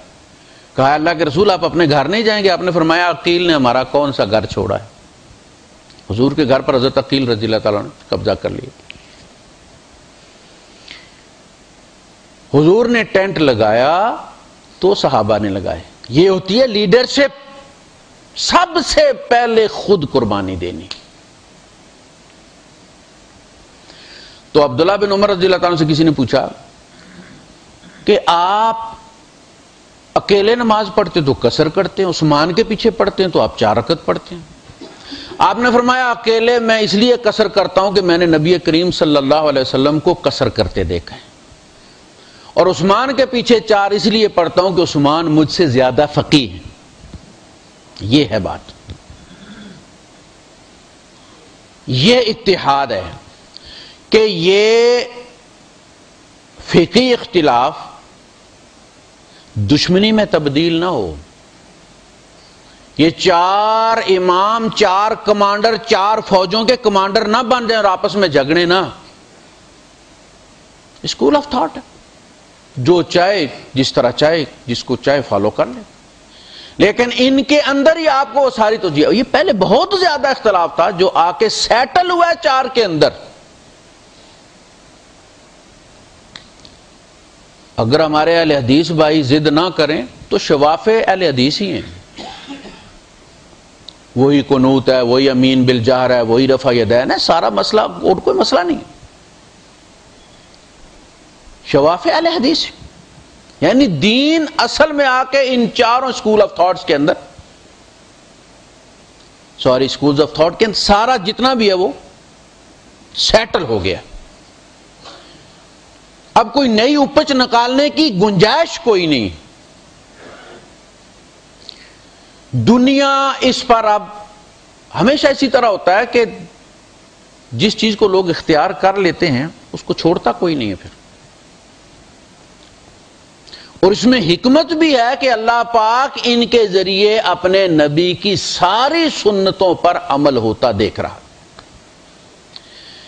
کہا، اللہ کے رسول، آپ اپنے گھر نہیں جائیں گے؟ آپ نے فرمایا، عقیل نے ہمارا کون سا گھر چھوڑا ہے؟ حضور کے گھر پر حضرت عقیل رضی اللہ تعالیٰ نے قبضہ کر لیا۔ حضور نے ٹینٹ لگایا تو صحابہ نے لگائے۔ یہ ہوتی ہے لیڈرشپ۔ سب سے پہلے خود قربانی دینی۔ تو عبداللہ بن عمر رضی اللہ تعالیٰ سے کسی نے پوچھا کہ آپ اکیلے نماز پڑھتے تو کسر کرتے ہیں، عثمان کے پیچھے پڑھتے ہیں، تو آپ چار رکت پڑھتے ہیں۔ آپ نے فرمایا اکیلے میں اس لیے کسر کرتا ہوں کہ میں نے نبی کریم صلی اللہ علیہ وسلم کو کسر کرتے دیکھا ہے۔ اور عثمان کے پیچھے چار اس لیے پڑھتا ہوں کہ عثمان مجھ سے زیادہ فقی ہے یہ ہے بات۔ یہ اتحاد ہے کہ یہ فقی اختلاف دشمنی میں تبدیل نہ ہو۔ یہ چار امام، چار کمانڈر، چار فوجوں کے کمانڈر نہ بن جائیں اور آپس میں جگڑے نہ۔ اسکول آف تھاٹ جو چاہے، جس طرح چاہے، جس کو چاہے فالو کر لے۔ لیکن ان کے اندر ہی آپ کو وہ ساری تو یہ پہلے بہت زیادہ اختلاف تھا جو آ کے سیٹل ہوا ہے چار کے اندر۔ اگر ہمارے اہل حدیث بھائی ضد نہ کریں تو شواف اہل حدیث ہی ہیں۔ وہی کنوت ہے، وہی امین بل جہر ہے، وہی رفا یدین ہے سارا مسئلہ، اور کوئی مسئلہ نہیں۔ شواف اہل حدیث۔ یعنی دین اصل میں آ کے ان چاروں اسکول آف تھاٹس کے اندر. سوری اسکول آف تھاٹ کے اندر سارا جتنا بھی ہے وہ سیٹل ہو گیا. اب کوئی نئی اپچ نکالنے کی گنجائش کوئی نہیں. دنیا اس پر اب ہمیشہ اسی طرح ہوتا ہے کہ جس چیز کو لوگ اختیار کر لیتے ہیں اس کو چھوڑتا کوئی نہیں ہے پھر. اور اس میں حکمت بھی ہے کہ اللہ پاک ان کے ذریعے اپنے نبی کی ساری سنتوں پر عمل ہوتا دیکھ رہا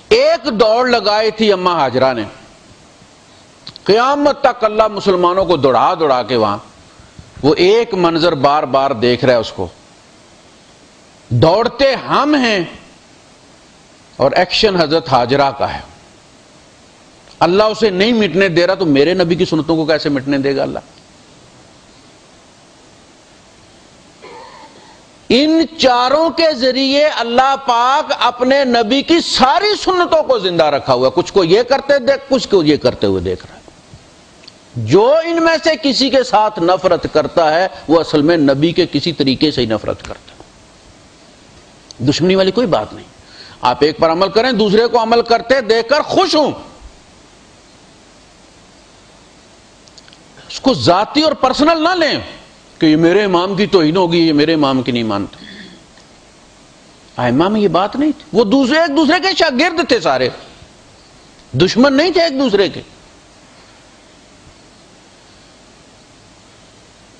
ایک دوڑ لگائی تھی اما حاجرہ نے۔ قیامت تک اللہ مسلمانوں کو دوڑا دوڑا کے وہاں۔ وہ ایک منظر بار بار دیکھ رہا ہے اس کو۔ دوڑتے ہم ہیں اور ایکشن حضرت حاجرہ کا ہے۔ اللہ اسے نہیں مٹنے دے رہا تو میرے نبی کی سنتوں کو کیسے مٹنے دے گا اللہ؟ ان چاروں کے ذریعے اللہ پاک اپنے نبی کی ساری سنتوں کو زندہ رکھا ہوا کچھ کو یہ کرتے دیکھ، کچھ کو یہ کرتے ہوئے دیکھ رہا ہے۔ جو ان میں سے کسی کے ساتھ نفرت کرتا ہے، وہ اصل میں نبی کے کسی طریقے سے ہی نفرت کرتا ہے۔ دشمنی والی کوئی بات نہیں۔ آپ ایک پر عمل کریں، دوسرے کو عمل کرتے دیکھ کر خوش ہوں۔ اس کو ذاتی اور پرسنل نہ لیں کہ یہ میرے امام کی توہین ہوگی، یہ میرے امام کی نہیں مانتا آئمہ میں یہ بات نہیں تھی۔ وہ دوسرے، ایک دوسرے کے شاگرد تھے سارے۔ دشمن نہیں تھے ایک دوسرے کے۔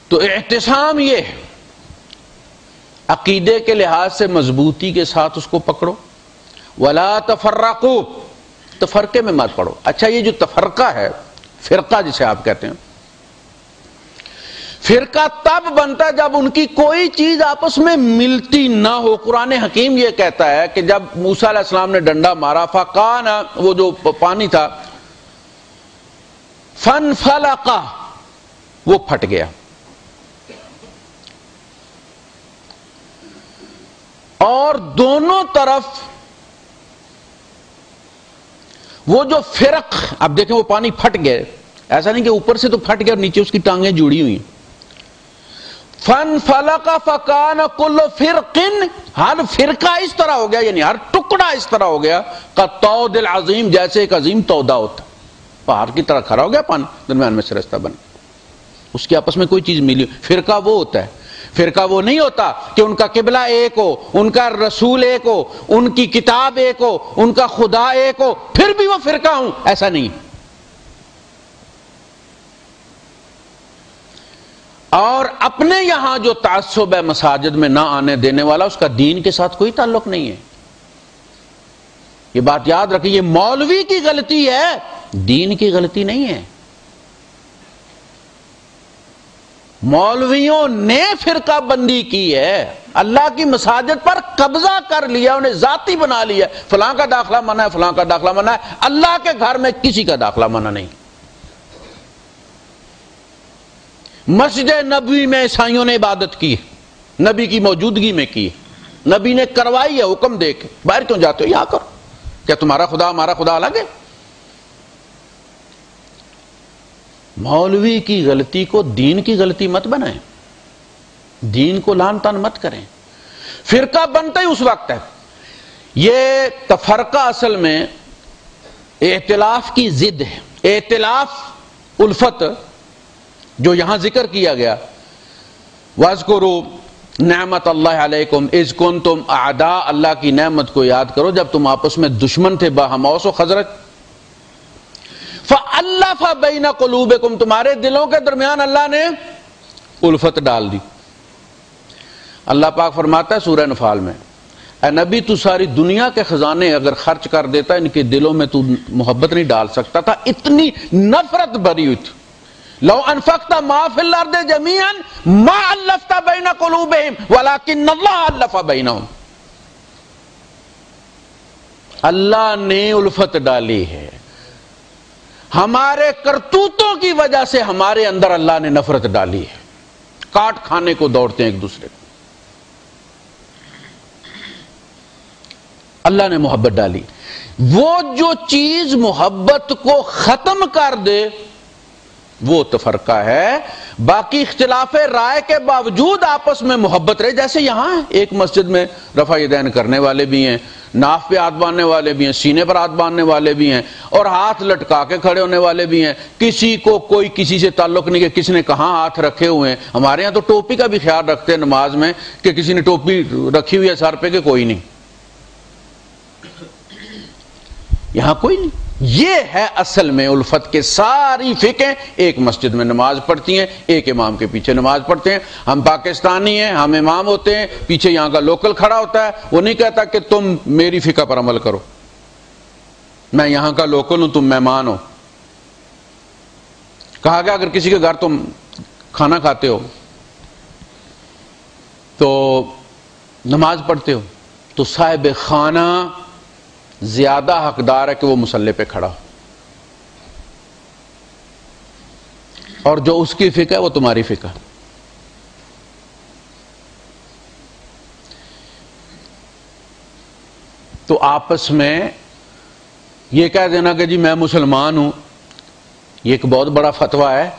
تو احتسام یہ عقیدے کے لحاظ سے مضبوطی کے ساتھ اس کو پکڑو۔ ولا تفرقو تفرقے میں مت پڑو۔ اچھا یہ جو تفرقہ ہے، فرقہ جسے آپ کہتے ہیں فرقہ تب بنتا ہے جب ان کی کوئی چیز آپس میں ملتی نہ ہو۔ قرآن حکیم یہ کہتا ہے کہ جب موسا علیہ السلام نے ڈنڈا مارا، فقان، وہ جو پانی تھا فن فلقا وہ پھٹ گیا۔ اور دونوں طرف وہ جو فرق، اب دیکھیں وہ پانی پھٹ گئے۔ ایسا نہیں کہ اوپر سے تو پھٹ گیا اور نیچے اس کی ٹانگیں جڑی ہوئی۔ فن فلقا فکان کل فرقن، ہر فرقہ اس طرح ہو گیا یعنی ہر ٹکڑا اس طرح ہو گیا کا تو دل عظیم جیسے ایک عظیم تودا ہوتا پہاڑ کی طرح کھڑا ہو گیا پانی درمیان میں سے رستہ بن اس کی آپس میں کوئی چیز ملی۔ فرقہ وہ ہوتا ہے۔ فرقہ وہ نہیں ہوتا کہ ان کا قبلہ ایک ہو، ان کا رسول ایک ہو، ان کی کتاب ایک ہو، ان کا خدا ایک ہو، پھر بھی وہ فرقہ ہوں، ایسا نہیں۔ اور اپنے یہاں جو تعصب ہے مساجد میں نہ آنے دینے والا، اس کا دین کے ساتھ کوئی تعلق نہیں ہے۔ یہ بات یاد رکھیں، یہ مولوی کی غلطی ہے، دین کی غلطی نہیں ہے۔ مولویوں نے فرقہ بندی کی ہے، اللہ کی مساجد پر قبضہ کر لیا، انہیں ذاتی بنا لیا۔ فلاں کا داخلہ منع ہے، فلاں کا داخلہ منع ہے۔ اللہ کے گھر میں کسی کا داخلہ منع نہیں۔ مسجد نبی میں عیسائیوں نے عبادت کی نبی کی موجودگی میں کی نبی نے کروائی ہے، حکم دے کے باہر کیوں جاتے ہو؟ یا کرو۔ کیا تمہارا خدا ہمارا خدا الگ ہے؟ مولوی کی غلطی کو دین کی غلطی مت بنائیں۔ دین کو لان تان مت کریں۔ فرقہ بنتا ہی اس وقت ہے۔ یہ تفرقہ اصل میں اعتلاف کی زد ہے۔ اعتلاف، الفت جو یہاں ذکر کیا گیا واز کرو نعمت اللہ علیکم از کن تم ادا اللہ کی نعمت کو یاد کرو جب تم آپس میں دشمن تھے باہموس و خزرت اللہ فا قلوب تمہارے دلوں کے درمیان اللہ نے الفت ڈال دی۔ اللہ پاک فرماتا ہے سورہ نفال میں، اے نبی تو ساری دنیا کے خزانے اگر خرچ کر دیتا، ان کے دلوں میں تو محبت نہیں ڈال سکتا تھا، اتنی نفرت بری ہوئی تھی۔ لو انفقت ما فی الارض جميعا ما الفت بین قلوبهم، ولكن اللہ الف بینهم اللہ نے الفت ڈالی ہے۔ ہمارے کرتوتوں کی وجہ سے ہمارے اندر اللہ نے نفرت ڈالی ہے۔ کاٹ کھانے کو دوڑتے ہیں ایک دوسرے کو۔ اللہ نے محبت ڈالی۔ وہ جو چیز محبت کو ختم کر دے وہ تفرقہ ہے۔ باقی اختلاف رائے کے باوجود آپس میں محبت رہے، جیسے یہاں ایک مسجد میں رفع دین کرنے والے بھی ہیں، ناف پہ ہاتھ باندھنے والے بھی ہیں، سینے پر ہاتھ باندھنے والے بھی ہیں، اور ہاتھ لٹکا کے کھڑے ہونے والے بھی ہیں۔ کسی کو کوئی کسی سے تعلق نہیں کہ کس نے کہاں ہاتھ رکھے ہوئے ہیں۔ ہمارے یہاں تو ٹوپی کا بھی خیال رکھتے ہیں نماز میں کہ کسی نے ٹوپی رکھی ہوئی ہے سر پہ کہ کوئی نہیں۔ یہاں کوئی نہیں۔ یہ ہے اصل میں الفت کے ساری فکیں ایک مسجد میں نماز پڑھتی ہیں، ایک امام کے پیچھے نماز پڑھتے ہیں۔ ہم پاکستانی ہیں، ہم امام ہوتے ہیں، پیچھے یہاں کا لوکل کھڑا ہوتا ہے۔ وہ نہیں کہتا کہ تم میری فکا پر عمل کرو۔ میں یہاں کا لوکل ہوں، تم مہمان ہو۔ کہا گیا اگر کسی کے گھر تم کھانا کھاتے ہو، تو نماز پڑھتے ہو، تو صاحب خانہ زیادہ حقدار ہے کہ وہ مسلح پہ کھڑا ہو۔ اور جو اس کی فکر ہے وہ تمہاری فکر تو آپس میں یہ کہہ دینا کہ جی میں مسلمان ہوں، یہ ایک بہت بڑا فتویٰ ہے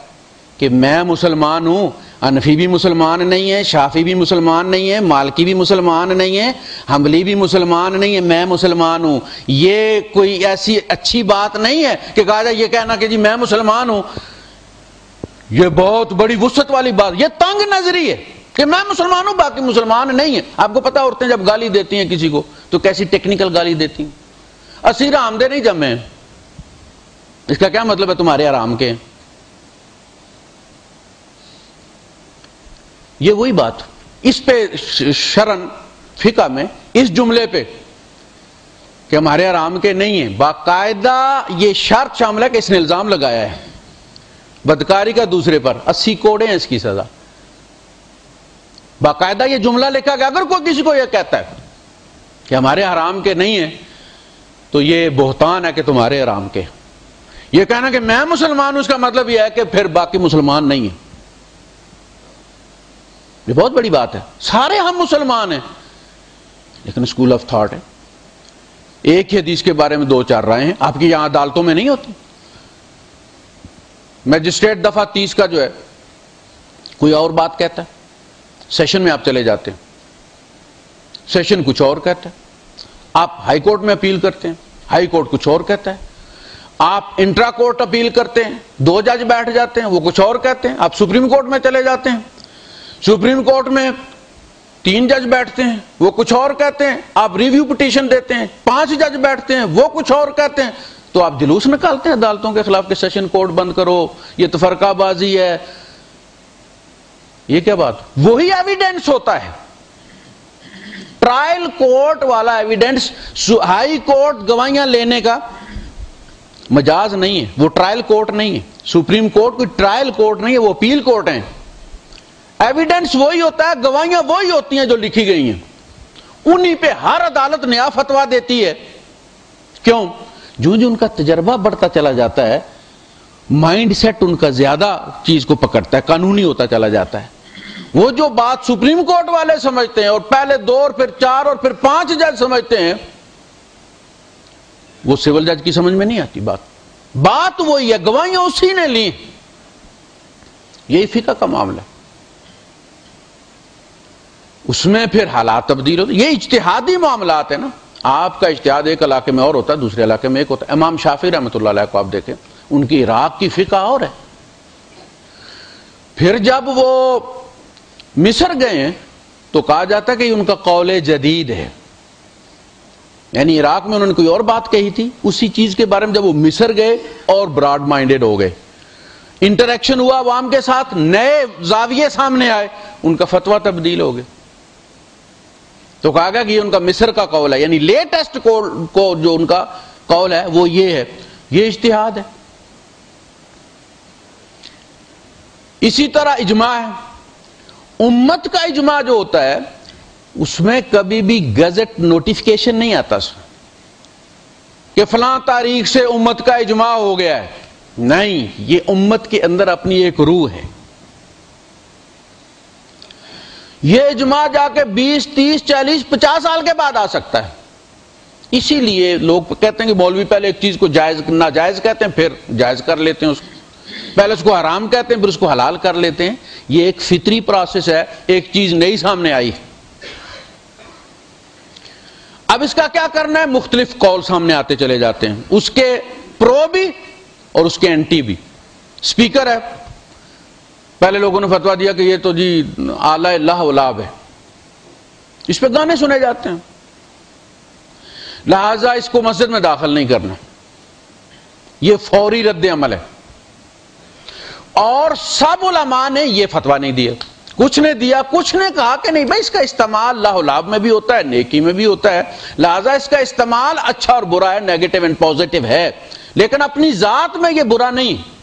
کہ میں مسلمان ہوں انفی بھی مسلمان نہیں ہے شافی بھی مسلمان نہیں ہے مالکی بھی مسلمان نہیں ہے حملی بھی مسلمان نہیں ہے میں مسلمان ہوں۔ یہ کوئی ایسی اچھی بات نہیں ہے کہ کہا جائے یہ کہنا کہ جی میں مسلمان ہوں۔ یہ بہت بڑی وسط والی بات، یہ تنگ نظری ہے کہ میں مسلمان ہوں، باقی مسلمان نہیں ہیں۔ آپ کو پتا عورتیں جب گالی دیتی ہیں کسی کو، تو کیسی ٹیکنیکل گالی دیتی ہیں؟ اسیر آمدے نہیں جمے اس کا کیا مطلب ہے تمہارے آرام کے؟ یہ وہی بات اس پہ شرن فقہ میں اس جملے پہ کہ ہمارے آرام کے نہیں ہیں۔ باقاعدہ یہ شرط شامل ہے کہ اس نے الزام لگایا ہے۔ بدکاری کا دوسرے پر، اسی کوڑے ہیں اس کی سزا۔ باقاعدہ یہ جملہ لکھا گیا، اگر کوئی کسی کو یہ کہتا ہے کہ ہمارے حرام کے نہیں ہیں، تو یہ بہتان ہے کہ تمہارے حرام کے۔ یہ کہنا کہ میں مسلمان ہوں، اس کا مطلب یہ ہے کہ پھر باقی مسلمان نہیں ہیں۔ یہ بہت بڑی بات ہے۔ سارے ہم مسلمان ہیں۔ لیکن اسکول آف تھاٹ ہے۔ ایک ہی حدیث کے بارے میں دو چار رائے ہیں۔ آپ کی یہاں عدالتوں میں نہیں ہوتی۔ میجسٹریٹ دفعہ تیس کا جو ہے، کوئی اور بات کہتا ہے؟ سیشن میں آپ چلے جاتے ہیں۔ سیشن کچھ اور کہتا ہے۔ آپ ہائی کورٹ میں اپیل کرتے ہیں۔ ہائی کورٹ کچھ اور کہتا ہے۔ آپ انٹرا کورٹ اپیل کرتے ہیں۔ دو جج بیٹھ جاتے ہیں۔ وہ کچھ اور کہتے ہیں۔ آپ سپریم کورٹ میں چلے جاتے ہیں۔ سپریم کورٹ میں تین جج بیٹھتے ہیں، وہ کچھ اور کہتے ہیں، آپ ریویو پٹیشن دیتے ہیں، پانچ جج بیٹھتے ہیں، وہ کچھ اور کہتے ہیں۔ تو آپ جلوس نکالتے ہیں عدالتوں کے خلاف کہ سیشن کورٹ بند کرو، یہ تفرقہ بازی ہے۔ یہ کیا بات؟ وہی ایویڈینس ہوتا ہے۔ ٹرائل کورٹ والا ایویڈینس ہائی کورٹ گواہیاں لینے کا مجاز نہیں ہے۔ وہ ٹرائل کورٹ نہیں ہے۔ سپریم کورٹ کوئی ٹرائل کورٹ نہیں ہے، وہ اپیل کورٹ ہیں۔ ایویڈینس وہی ہوتا ہے، گواہیاں وہی ہوتی ہیں جو لکھی گئی ہیں۔ انہی پہ ہر عدالت نیا فتوا دیتی ہے۔ کیوں؟ جو جو ان کا تجربہ بڑھتا چلا جاتا ہے مائنڈ سیٹ ان کا زیادہ چیز کو پکڑتا ہے، قانونی ہوتا چلا جاتا ہے۔ وہ جو بات سپریم کورٹ والے سمجھتے ہیں اور پہلے دو اور پھر چار اور پھر پانچ جج سمجھتے ہیں، وہ سول جج کی سمجھ میں نہیں آتی بات۔ بات وہی ہے، گواہیاں اسی نے لی یہی فقہ کا معاملہ اس میں پھر حالات تبدیل ہوتے یہ اجتہادی معاملات ہیں نا۔ آپ کا اجتہاد ایک علاقے میں اور ہوتا ہے، دوسرے علاقے میں ایک ہوتا ہے۔ امام شافی رحمۃ اللہ علیہ کو آپ دیکھیں، ان کی عراق کی فقہ اور ہے۔ پھر جب وہ مصر گئے ہیں، تو کہا جاتا ہے کہ ان کا قول جدید ہے۔ یعنی عراق میں انہوں نے کوئی اور بات کہی تھی۔ اسی چیز کے بارے میں جب وہ مصر گئے اور براڈ مائنڈیڈ ہو گئے۔ انٹریکشن ہوا عوام کے ساتھ، نئے زاویے سامنے آئے۔ ان کا فتوا تبدیل ہو گئے تو کہا گیا کہ یہ ان کا مصر کا قول ہے یعنی لیٹسٹ کو جو ان کا قول ہے، وہ یہ ہے، یہ اشتہاد ہے۔ اسی طرح اجماع ہے۔ امت کا اجماع جو ہوتا ہے، اس میں کبھی بھی گزٹ نوٹیفکیشن نہیں آتا۔ کہ فلاں تاریخ سے امت کا اجماع ہو گیا ہے۔ نہیں، یہ امت کے اندر اپنی ایک روح ہے۔ یہ اجماع جا کے بیس، تیس، چالیس، پچاس سال کے بعد آ سکتا ہے۔ اسی لیے لوگ کہتے ہیں کہ مولوی پہلے ایک چیز کو جائز، ناجائز کہتے ہیں، پھر جائز کر لیتے ہیں اس کو۔ پہلے اس کو حرام کہتے ہیں، پھر اس کو حلال کر لیتے ہیں۔ یہ ایک فطری پروسیس ہے، ایک چیز نئی سامنے آئی۔ اب اس کا کیا کرنا ہے؟ مختلف کال سامنے آتے چلے جاتے ہیں۔ اس کے پرو بھی اور اس کے اینٹی بھی۔ اسپیکر ہے۔ پہلے لوگوں نے فتوا دیا کہ یہ تو جی آلہ اللہ لاب ہے۔ اس پہ گانے سنے جاتے ہیں۔ لہذا اس کو مسجد میں داخل نہیں کرنا۔ یہ فوری رد عمل ہے۔ اور سب علماء نے یہ فتوا نہیں دیا۔ کچھ نے دیا، کچھ نے کہا کہ نہیں بھائی اس کا استعمال اللہ لاب میں بھی ہوتا ہے، نیکی میں بھی ہوتا ہے۔ لہذا اس کا استعمال اچھا اور برا ہے نیگیٹو اینڈ پوزیٹو ہے۔ لیکن اپنی ذات میں یہ برا نہیں۔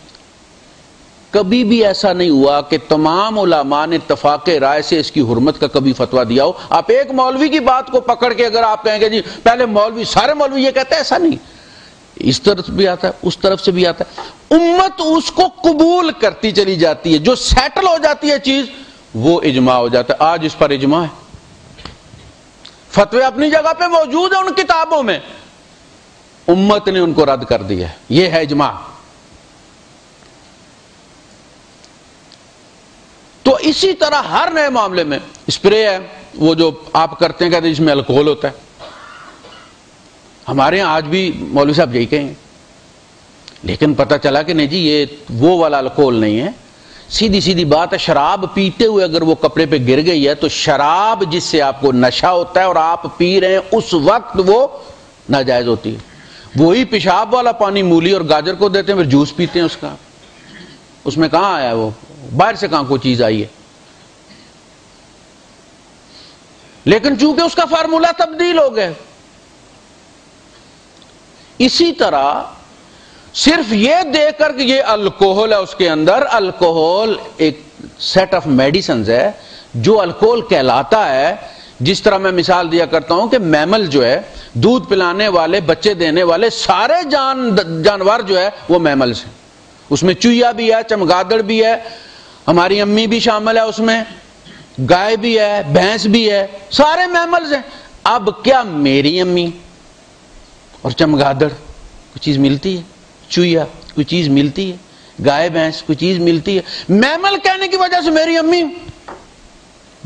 کبھی بھی ایسا نہیں ہوا کہ تمام علماء نے اتفاق رائے سے اس کی حرمت کا کبھی فتوا دیا ہو۔ آپ ایک مولوی کی بات کو پکڑ کے اگر آپ کہیں گے جی پہلے مولوی، سارے مولوی یہ کہتے ہیں، ایسا نہیں۔ اس طرف بھی آتا ہے، اس طرف سے بھی آتا ہے۔ امت اس کو قبول کرتی چلی جاتی ہے، جو سیٹل ہو جاتی ہے چیز، وہ اجماع ہو جاتا ہے۔ آج اس پر اجماع ہے۔ فتوے اپنی جگہ پہ موجود ہیں ان کتابوں میں۔ امت نے ان کو رد کر دیا یہ ہے اجماع۔ تو اسی طرح ہر نئے معاملے میں اسپرے ہے، وہ جو آپ کرتے ہیں، کہتے ہیں اس میں الکوہل ہوتا ہے۔ ہمارے ہاں آج بھی مولوی صاحب یہی کہیں۔ لیکن پتہ چلا کہ نہیں جی یہ وہ والا الکول نہیں ہے۔ سیدھی سیدھی بات ہے، شراب پیتے ہوئے اگر وہ کپڑے پہ گر گئی ہے، تو شراب جس سے آپ کو نشہ ہوتا ہے اور آپ پی رہے ہیں، اس وقت وہ ناجائز ہوتی ہے۔ وہی پیشاب والا پانی مولی اور گاجر کو دیتے ہیں، پھر جوس پیتے ہیں اس کا۔ اس میں کہاں آیا وہ؟ باہر سے کہاں کوئی چیز آئی ہے؟ لیکن چونکہ اس کا فارمولا تبدیل ہو گیا، اسی طرح صرف یہ دیکھ کر کہ یہ الکوہل ہے، اس کے اندر الکوہل ایک سیٹ آف میڈیسنز ہے، جو الکوہل کہلاتا ہے۔ جس طرح میں مثال دیا کرتا ہوں کہ میمل جو ہے، دودھ پلانے والے، بچے دینے والے، سارے جان، جانور جو ہے، وہ میملز ہیں۔ اس میں چویا بھی ہے چمگادڑ بھی ہے ہماری امی بھی شامل ہے اس میں، گائے بھی ہے، بھینس بھی ہے، سارے میملز ہیں۔ اب کیا میری امی اور چمگادڑ کوئی چیز ملتی ہے؟ چویا کوئی چیز ملتی ہے؟ گائے، بھینس کوئی چیز ملتی ہے؟ میمل کہنے کی وجہ سے میری امی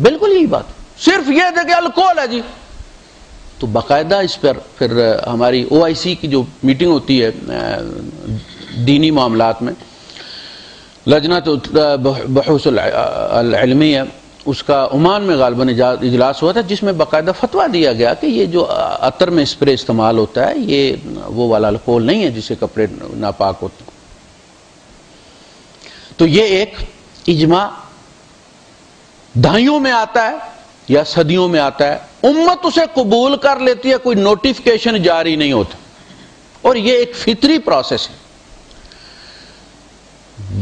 بالکل یہی بات۔ صرف یہ تھا کہ الکول ہے جی۔ تو باقاعدہ اس پر پھر ہماری او آئی سی کی جو میٹنگ ہوتی ہے دینی معاملات میں لجنا بحوث العلمی ہے اس کا عمان میں غالباً اجلاس ہوا تھا، جس میں باقاعدہ فتویٰ دیا گیا کہ یہ جو عطر میں اسپرے استعمال ہوتا ہے، یہ وہ والا الکول نہیں ہے جسے کپڑے ناپاک ہوتے تو یہ ایک اجماع دہائیوں میں آتا ہے یا صدیوں میں آتا ہے۔ امت اسے قبول کر لیتی ہے، کوئی نوٹیفکیشن جاری نہیں ہوتا۔ اور یہ ایک فطری پروسیس ہے۔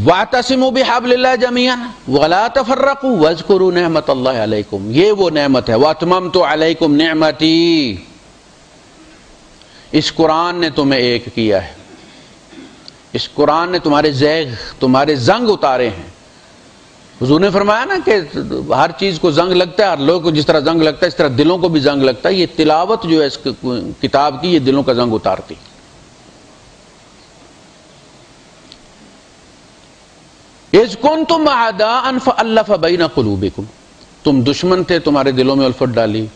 وَاعْتَسِمُوا بِحَبْلِ اللَّهِ جَمِيعًا وَلَا تَفَرَّقُوا وَاذْكُرُوا نِعْمَةَ اللَّهِ عَلَيْكُمْ یہ وہ نعمت ہے، وَاتْمَمْتُ عَلَيْكُمْ نِعْمَتِي اس قرآن نے تمہیں ایک کیا ہے، اس قرآن نے تمہارے زیغ، تمہارے زنگ اتارے ہیں۔ حضور نے فرمایا نا کہ ہر چیز کو زنگ لگتا ہے، ہر لوگ کو جس طرح زنگ لگتا ہے، اس طرح دلوں کو بھی زنگ لگتا ہے۔ یہ تلاوت جو ہے اس کتاب کی، یہ دلوں کا زنگ اتارتی۔ ہے کون تم انف اللہ بین قلوبکم. تم دشمن تھے تمہارے دلوں میں الفت ڈالی.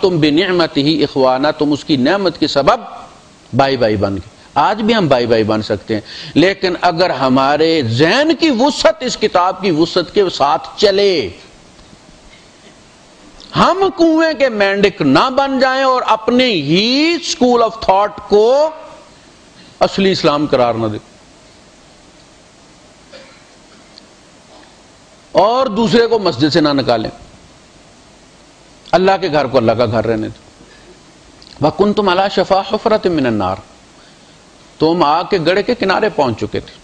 تم بنعمت ہی اخوانہ تم اس کی نعمت کے سبب بائی بائی بن گئے. آج بھی ہم بائی بائی بن سکتے ہیں. لیکن اگر ہمارے ذہن کی وسط اس کتاب کی وسط کے ساتھ چلے، ہم کنویں کے مینڈک نہ بن جائیں اور اپنے ہی اسکول آف تھاٹ کو اصلی اسلام قرار نہ دیں۔ اور دوسرے کو مسجد سے نہ نکالیں۔ اللہ کے گھر کو اللہ کا گھر رہنے دو۔ کن تم اللہ شفا حفرت من النار۔ تم آگ کے گڑے کے کنارے پہنچ چکے تھے۔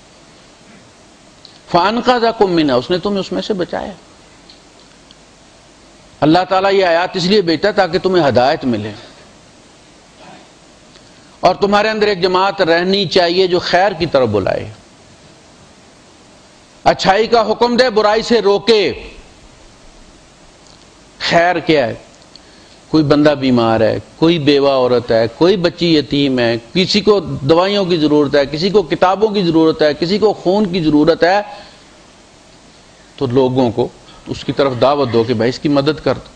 فان کا کم منا، اس نے تمہیں اس میں سے بچایا۔ اللہ تعالیٰ یہ آیات اس لیے بیچتا تاکہ تمہیں ہدایت ملے۔ اور تمہارے اندر ایک جماعت رہنی چاہیے جو خیر کی طرف بلائے۔ اچھائی کا حکم دے، برائی سے روکے۔ خیر کیا ہے؟ کوئی بندہ بیمار ہے، کوئی بیوہ عورت ہے، کوئی بچی یتیم ہے، کسی کو دوائیوں کی ضرورت ہے، کسی کو کتابوں کی ضرورت ہے، کسی کو خون کی ضرورت ہے، تو لوگوں کو اس کی طرف دعوت دو کہ بھائی اس کی مدد کر دو۔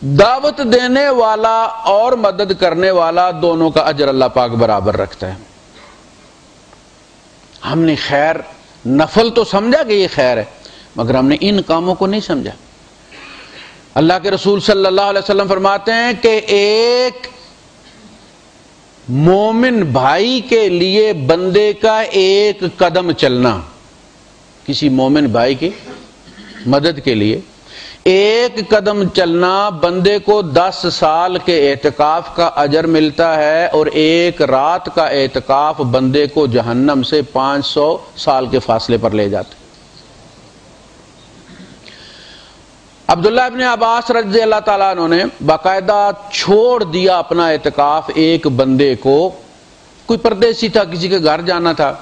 دعوت دینے والا اور مدد کرنے والا دونوں کا اجر اللہ پاک برابر رکھتا ہے۔ ہم نے خیر نفل تو سمجھا کہ یہ خیر ہے، مگر ہم نے ان کاموں کو نہیں سمجھا۔ اللہ کے رسول صلی اللہ علیہ وسلم فرماتے ہیں کہ ایک مومن بھائی کے لیے بندے کا ایک قدم چلنا، کسی مومن بھائی کی مدد کے لیے ایک قدم چلنا بندے کو دس سال کے اعتکاف کا اجر ملتا ہے اور ایک رات کا اعتکاف بندے کو جہنم سے پانچ سو سال کے فاصلے پر لے جاتے عبداللہ ابن عباس رضی اللہ تعالیٰ عنہ نے باقاعدہ چھوڑ دیا اپنا اعتکاف ایک بندے کو۔ کوئی پردیسی تھا، کسی کے گھر جانا تھا۔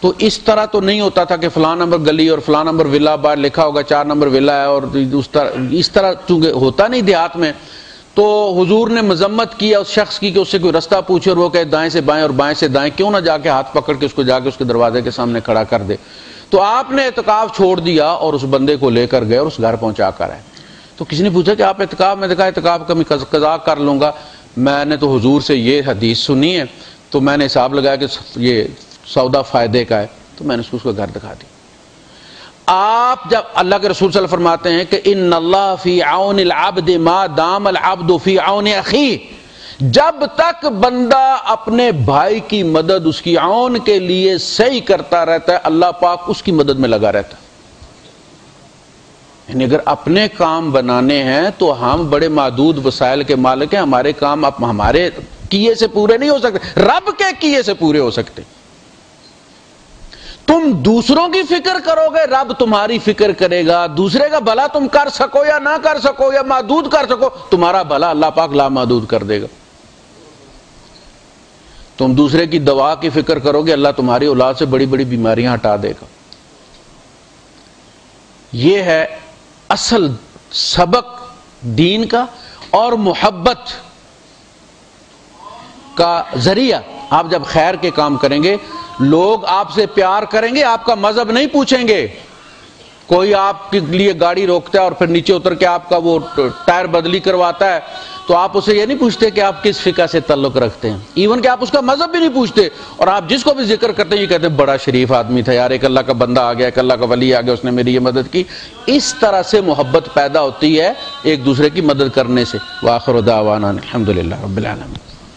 تو اس طرح تو نہیں ہوتا تھا کہ فلاں نمبر گلی اور فلاں نمبر ولا بار لکھا ہوگا چار نمبر ولا ہے اور اس طرح اس طرح چونکہ ہوتا نہیں دیہات میں، تو حضور نے مذمت کیا اس شخص کی کہ اس سے کوئی رستہ پوچھے اور وہ کہ دائیں سے بائیں اور بائیں سے دائیں، کیوں نہ جا کے ہاتھ پکڑ کے اس کو جا کے اس کے دروازے کے سامنے کھڑا کر دے۔ تو آپ نے اعتکاف چھوڑ دیا اور اس بندے کو لے کر گئے اور اس گھر پہنچا کر آئے۔ تو کسی نے پوچھا کہ آپ اعتکاف؟ میں دیکھا اعتکاف کا میں قضا کر لوں گا۔ میں نے تو حضور سے یہ حدیث سنی ہے۔ تو میں نے حساب لگایا کہ یہ سودا فائدے کا ہے، تو میں نے اس کو گھر دکھا دی۔ آپ جب اللہ کے رسول صلی اللہ علیہ وسلم فرماتے ہیں کہ ان اللہ فی عون العبد ما دام العبد فی عون اخی، جب تک بندہ اپنے بھائی کی مدد اس کی عون کے لیے صحیح کرتا رہتا ہے، اللہ پاک اس کی مدد میں لگا رہتا۔ ہے یعنی اگر اپنے کام بنانے ہیں تو ہم بڑے محدود وسائل کے مالک ہیں، ہمارے کام ہمارے کیے سے پورے نہیں ہو سکتے، رب کے کیے سے پورے ہو سکتے۔ تم دوسروں کی فکر کرو گے، رب تمہاری فکر کرے گا، دوسرے کا بھلا تم کر سکو یا نہ کر سکو یا محدود کر سکو، تمہارا بھلا اللہ پاک لا محدود کر دے گا۔ تم دوسرے کی دوا کی فکر کرو گے، اللہ تمہاری اولاد سے بڑی بڑی بیماریاں ہٹا دے گا۔ یہ ہے اصل سبق دین کا اور محبت کا ذریعہ۔ آپ جب خیر کے کام کریں گے لوگ آپ سے پیار کریں گے، آپ کا مذہب نہیں پوچھیں گے۔ کوئی آپ کے لیے گاڑی روکتا ہے اور پھر نیچے اتر کے آپ کا وہ ٹائر بدلی کرواتا ہے، تو آپ اسے یہ نہیں پوچھتے کہ آپ کس فقہ سے تعلق رکھتے ہیں۔ ایون کہ آپ اس کا مذہب بھی نہیں پوچھتے اور آپ جس کو بھی ذکر کرتے ہیں، یہ کہتے ہیں، بڑا شریف آدمی تھا یار، ایک اللہ کا بندہ آ گیا، ایک اللہ کا ولی آ گیا، اس نے میری یہ مدد کی۔ اس طرح سے محبت پیدا ہوتی ہے ایک دوسرے کی مدد کرنے سے۔ واخر دعوانا الحمد للہ رب العالمین۔